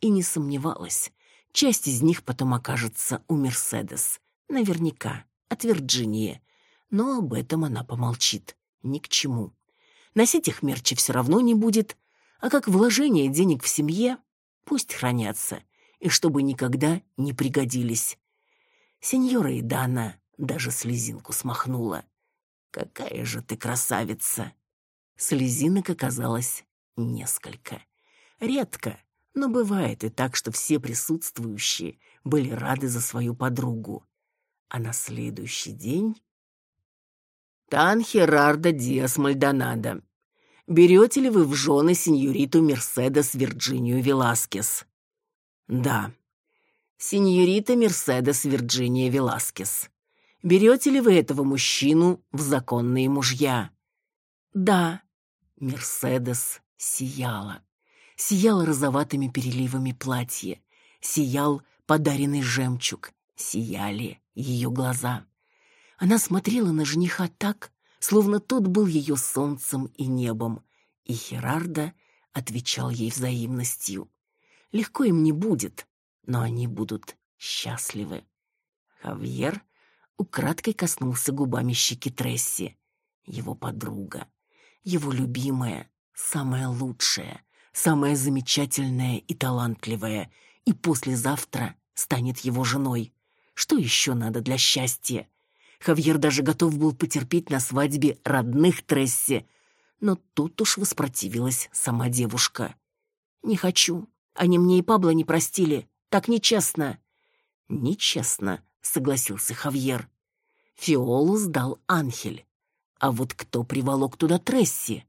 и не сомневалась. Часть из них потом окажется у Мерседес. Наверняка, от Вирджинии. Но об этом она помолчит. Ни к чему. Носить их мерчи все равно не будет. А как вложение денег в семье, пусть хранятся. И чтобы никогда не пригодились. Сеньора Идана даже слезинку смахнула. «Какая же ты красавица!» Слезинок оказалось несколько. Редко, но бывает и так, что все присутствующие были рады за свою подругу. А на следующий день... «Тан Херардо Диас Мальдонадо, берете ли вы в жены сеньориту Мерседес Вирджинию Веласкес?» «Да». «Сеньорита Мерседес Вирджиния Веласкес, берете ли вы этого мужчину в законные мужья?» «Да». Мерседес сияла сияло розоватыми переливами платье, сиял подаренный жемчуг, сияли ее глаза. Она смотрела на жениха так, словно тот был ее солнцем и небом, и Херарда отвечал ей взаимностью. Легко им не будет, но они будут счастливы. Хавьер украдкой коснулся губами щеки Тресси, его подруга, его любимая, самая лучшая, самая замечательная и талантливая, и послезавтра станет его женой. Что еще надо для счастья? Хавьер даже готов был потерпеть на свадьбе родных Тресси, но тут уж воспротивилась сама девушка. «Не хочу. Они мне и Пабло не простили. Так нечестно». «Нечестно», — согласился Хавьер. Фиолу сдал Анхель. А вот кто приволок туда Тресси?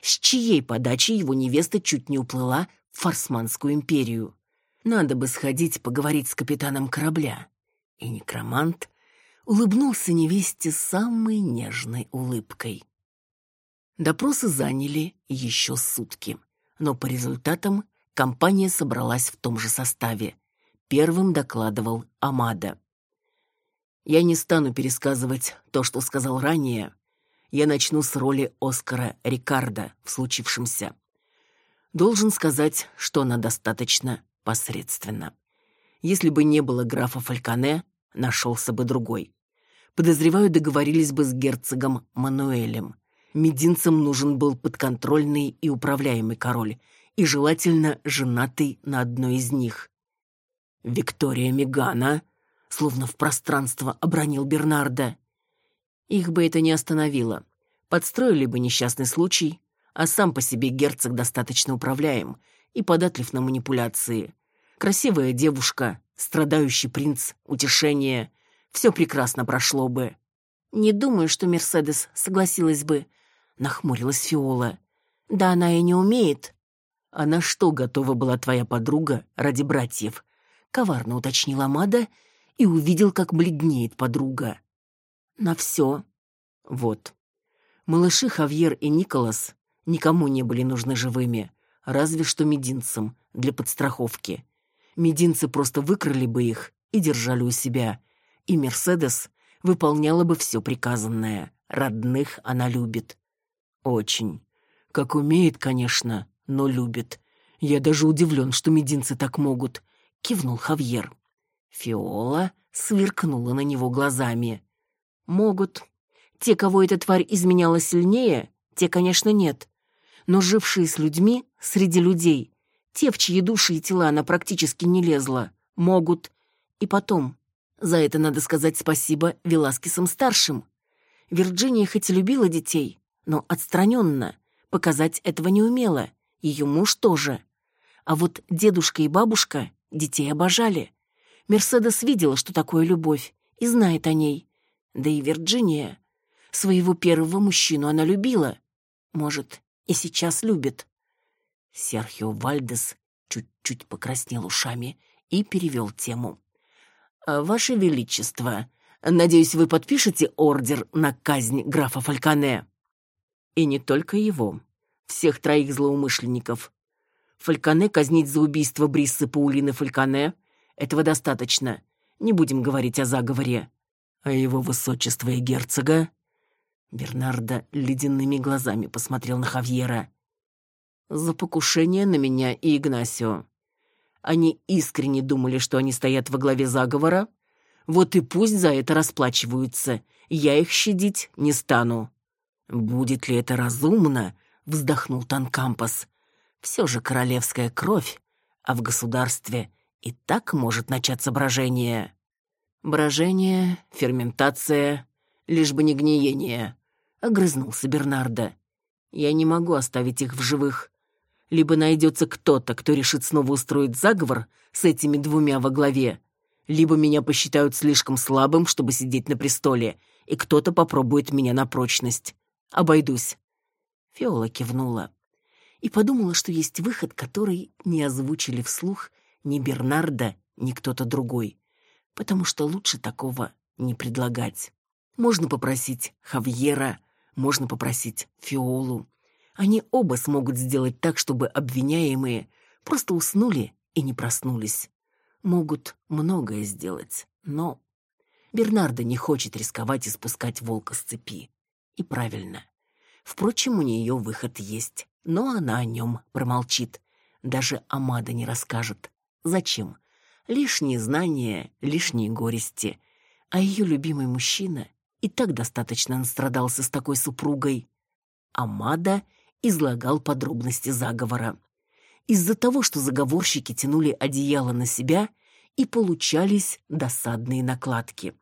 с чьей подачи его невеста чуть не уплыла в Фарсманскую империю. Надо бы сходить поговорить с капитаном корабля. И некромант улыбнулся невесте самой нежной улыбкой. Допросы заняли еще сутки, но по результатам компания собралась в том же составе. Первым докладывал Амада. «Я не стану пересказывать то, что сказал ранее, я начну с роли Оскара Рикардо в случившемся. Должен сказать, что она достаточно посредственна. Если бы не было графа Фальконе, нашелся бы другой. Подозреваю, договорились бы с герцогом Мануэлем. Мединцам нужен был подконтрольный и управляемый король, и желательно женатый на одной из них. «Виктория Мегана», словно в пространство обронил Бернарда. Их бы это не остановило. Подстроили бы несчастный случай, а сам по себе герцог достаточно управляем и податлив на манипуляции. Красивая девушка, страдающий принц, утешение. Все прекрасно прошло бы. «Не думаю, что Мерседес согласилась бы», — нахмурилась Фиола. «Да она и не умеет». «А на что готова была твоя подруга ради братьев? коварно уточнила Мада и увидел, как бледнеет подруга. На все. Вот. Малыши Хавьер и Николас никому не были нужны живыми, разве что мединцам для подстраховки. Мединцы просто выкрали бы их и держали у себя, и Мерседес выполняла бы все приказанное. Родных она любит. Очень. Как умеет, конечно, но любит. Я даже удивлен, что мединцы так могут, кивнул Хавьер. Фиола сверкнула на него глазами. Могут. Те, кого эта тварь изменяла сильнее, те, конечно, нет. Но жившие с людьми среди людей, те, в чьи души и тела она практически не лезла, могут. И потом, за это надо сказать спасибо Веласкесам-старшим. Вирджиния хоть и любила детей, но отстраненно, показать этого не умела, ее муж тоже. А вот дедушка и бабушка детей обожали. Мерседес видела, что такое любовь, и знает о ней. Да и Вирджиния. Своего первого мужчину она любила. Может, и сейчас любит. Серхио Вальдес чуть-чуть покраснел ушами и перевел тему. «А, «Ваше Величество, надеюсь, вы подпишете ордер на казнь графа Фальконе?» И не только его. Всех троих злоумышленников. Фальконе казнить за убийство Бриссы Паулины Фальконе — этого достаточно. Не будем говорить о заговоре. А его высочество и герцога Бернардо ледяными глазами посмотрел на Хавьера. «За покушение на меня и Игнасио. Они искренне думали, что они стоят во главе заговора. Вот и пусть за это расплачиваются. Я их щадить не стану». «Будет ли это разумно?» — вздохнул Танкампас. «Все же королевская кровь, а в государстве и так может начаться брожение». «Брожение, ферментация, лишь бы не гниение», — огрызнулся Бернардо. «Я не могу оставить их в живых. Либо найдется кто-то, кто решит снова устроить заговор с этими двумя во главе, либо меня посчитают слишком слабым, чтобы сидеть на престоле, и кто-то попробует меня на прочность. Обойдусь». Фиола кивнула и подумала, что есть выход, который не озвучили вслух ни Бернардо, ни кто-то другой, потому что лучше такого не предлагать. Можно попросить Хавьера, можно попросить Фиолу. Они оба смогут сделать так, чтобы обвиняемые просто уснули и не проснулись. Могут многое сделать, но... Бернардо не хочет рисковать и спускать волка с цепи. И правильно. Впрочем, у нее выход есть, но она о нем промолчит. Даже Амада не расскажет. Зачем? Лишние знания, лишние горести. А ее любимый мужчина и так достаточно настрадался с такой супругой. Амада излагал подробности заговора. Из-за того, что заговорщики тянули одеяло на себя, и получались досадные накладки.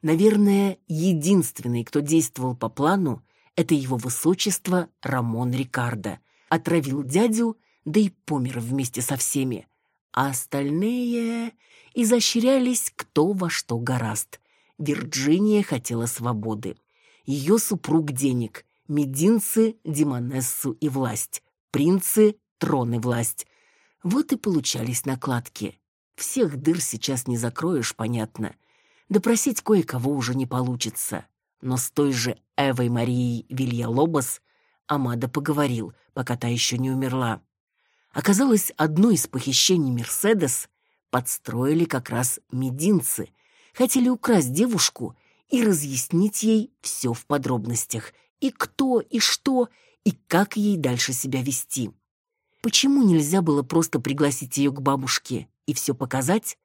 Наверное, единственный, кто действовал по плану, это его высочество Рамон Рикардо. Отравил дядю, да и помер вместе со всеми. А остальные изощрялись кто во что гораст. Вирджиния хотела свободы. Ее супруг денег, мединцы – демонессу и власть, принцы – трон и власть. Вот и получались накладки. Всех дыр сейчас не закроешь, понятно. Допросить кое-кого уже не получится. Но с той же Эвой Марией Вильялобос Амада поговорил, пока та еще не умерла. Оказалось, одно из похищений Мерседес подстроили как раз мединцы – хотели украсть девушку и разъяснить ей все в подробностях, и кто, и что, и как ей дальше себя вести. Почему нельзя было просто пригласить ее к бабушке и все показать?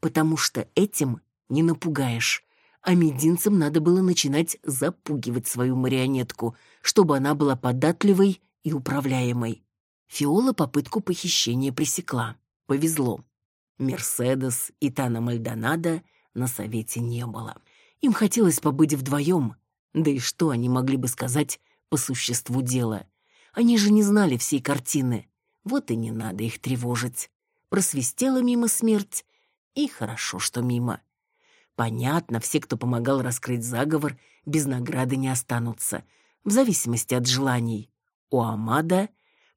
Потому что этим не напугаешь, а мединцам надо было начинать запугивать свою марионетку, чтобы она была податливой и управляемой. Фиола попытку похищения пресекла. Повезло. Мерседес и Тана Мальдонадо на совете не было. Им хотелось побыть вдвоем, да и что они могли бы сказать по существу дела? Они же не знали всей картины, вот и не надо их тревожить. Просвистела мимо смерть, и хорошо, что мимо. Понятно, все, кто помогал раскрыть заговор, без награды не останутся, в зависимости от желаний. У Амада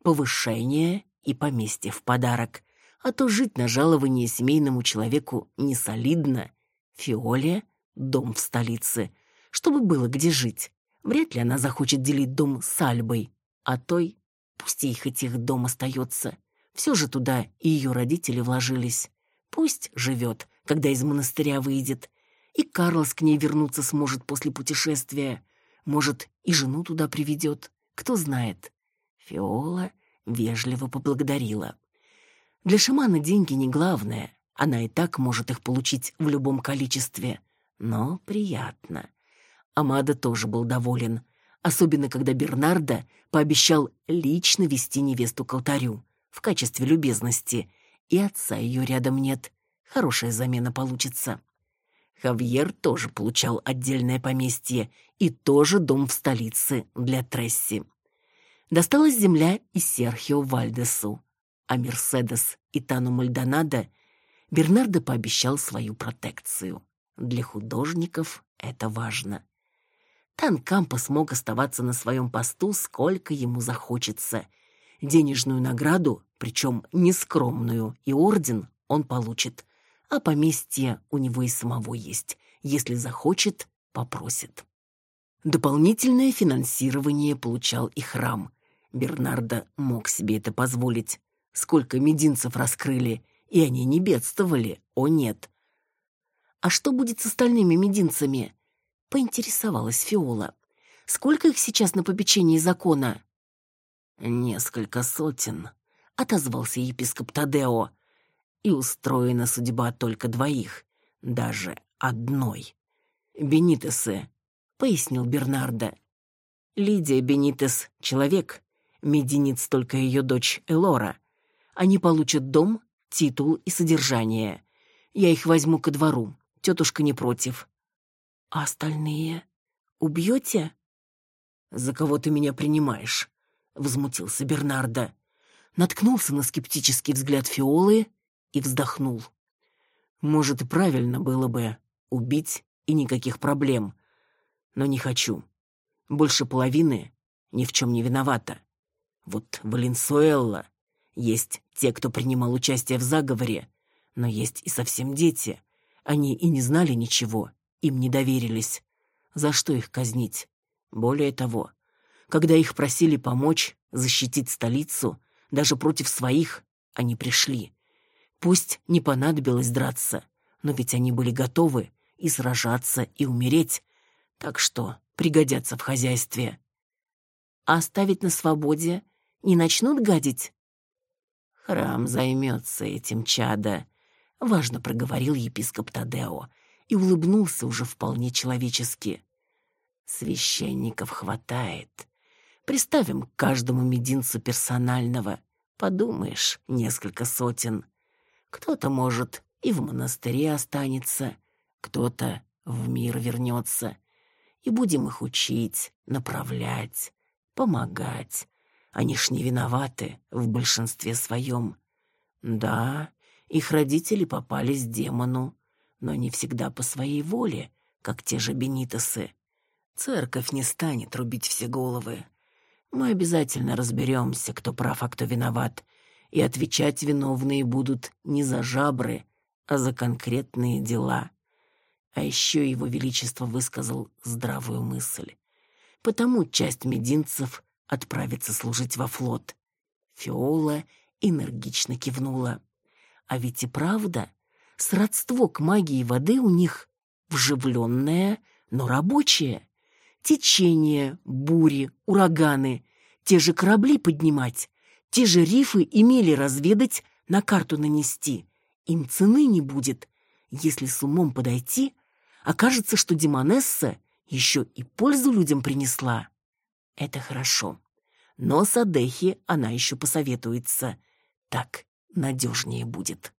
повышение и поместье в подарок. А то жить на жалование семейному человеку не солидно. Фиолия — дом в столице. Чтобы было где жить. Вряд ли она захочет делить дом с Альбой. А той, пусть ей хоть их дом остается. Все же туда и ее родители вложились. Пусть живет, когда из монастыря выйдет. И Карлос к ней вернуться сможет после путешествия. Может, и жену туда приведет. Кто знает. Фиола вежливо поблагодарила. Для шамана деньги не главное. Она и так может их получить в любом количестве. Но приятно. Амада тоже был доволен. Особенно, когда Бернардо пообещал лично вести невесту к алтарю в качестве любезности. И отца ее рядом нет. Хорошая замена получится. Хавьер тоже получал отдельное поместье и тоже дом в столице для Тресси. Досталась земля и Серхио Вальдесу, а Мерседес и Тану Мальдонадо Бернардо пообещал свою протекцию. Для художников это важно. Тан Кампос мог оставаться на своем посту сколько ему захочется. Денежную награду, причем нескромную, и орден он получит а поместье у него и самого есть. Если захочет, попросит. Дополнительное финансирование получал и храм. Бернардо мог себе это позволить. Сколько мединцев раскрыли, и они не бедствовали, о нет. А что будет с остальными мединцами? Поинтересовалась Фиола. Сколько их сейчас на попечении закона? Несколько сотен, отозвался епископ Тадео и устроена судьба только двоих, даже одной. Бенитесы, пояснил Бернардо. Лидия Бенитес — человек, мединец только ее дочь Элора. Они получат дом, титул и содержание. Я их возьму ко двору, тетушка не против. А остальные? Убьете? За кого ты меня принимаешь? Возмутился Бернардо. Наткнулся на скептический взгляд Фиолы и вздохнул. Может, и правильно было бы убить и никаких проблем. Но не хочу. Больше половины ни в чем не виновата. Вот Валенсуэлла. Есть те, кто принимал участие в заговоре, но есть и совсем дети. Они и не знали ничего, им не доверились. За что их казнить? Более того, когда их просили помочь защитить столицу, даже против своих, они пришли. Пусть не понадобилось драться, но ведь они были готовы и сражаться, и умереть, так что пригодятся в хозяйстве. А оставить на свободе не начнут гадить? Храм займется этим, чада, — важно проговорил епископ Тадео и улыбнулся уже вполне человечески. Священников хватает. Приставим к каждому мединцу персонального. Подумаешь, несколько сотен. Кто-то, может, и в монастыре останется, кто-то в мир вернется. И будем их учить, направлять, помогать. Они ж не виноваты в большинстве своем. Да, их родители попались демону, но не всегда по своей воле, как те же бенитосы. Церковь не станет рубить все головы. Мы обязательно разберемся, кто прав, а кто виноват, и отвечать виновные будут не за жабры, а за конкретные дела. А еще его величество высказал здравую мысль. Потому часть мединцев отправится служить во флот. Фиола энергично кивнула. А ведь и правда, сродство к магии воды у них вживленное, но рабочее. Течение, бури, ураганы, те же корабли поднимать, те же рифы имели разведать, на карту нанести. Им цены не будет. Если с умом подойти, окажется, что Демонесса еще и пользу людям принесла. Это хорошо. Но с Адехи она еще посоветуется. Так надежнее будет.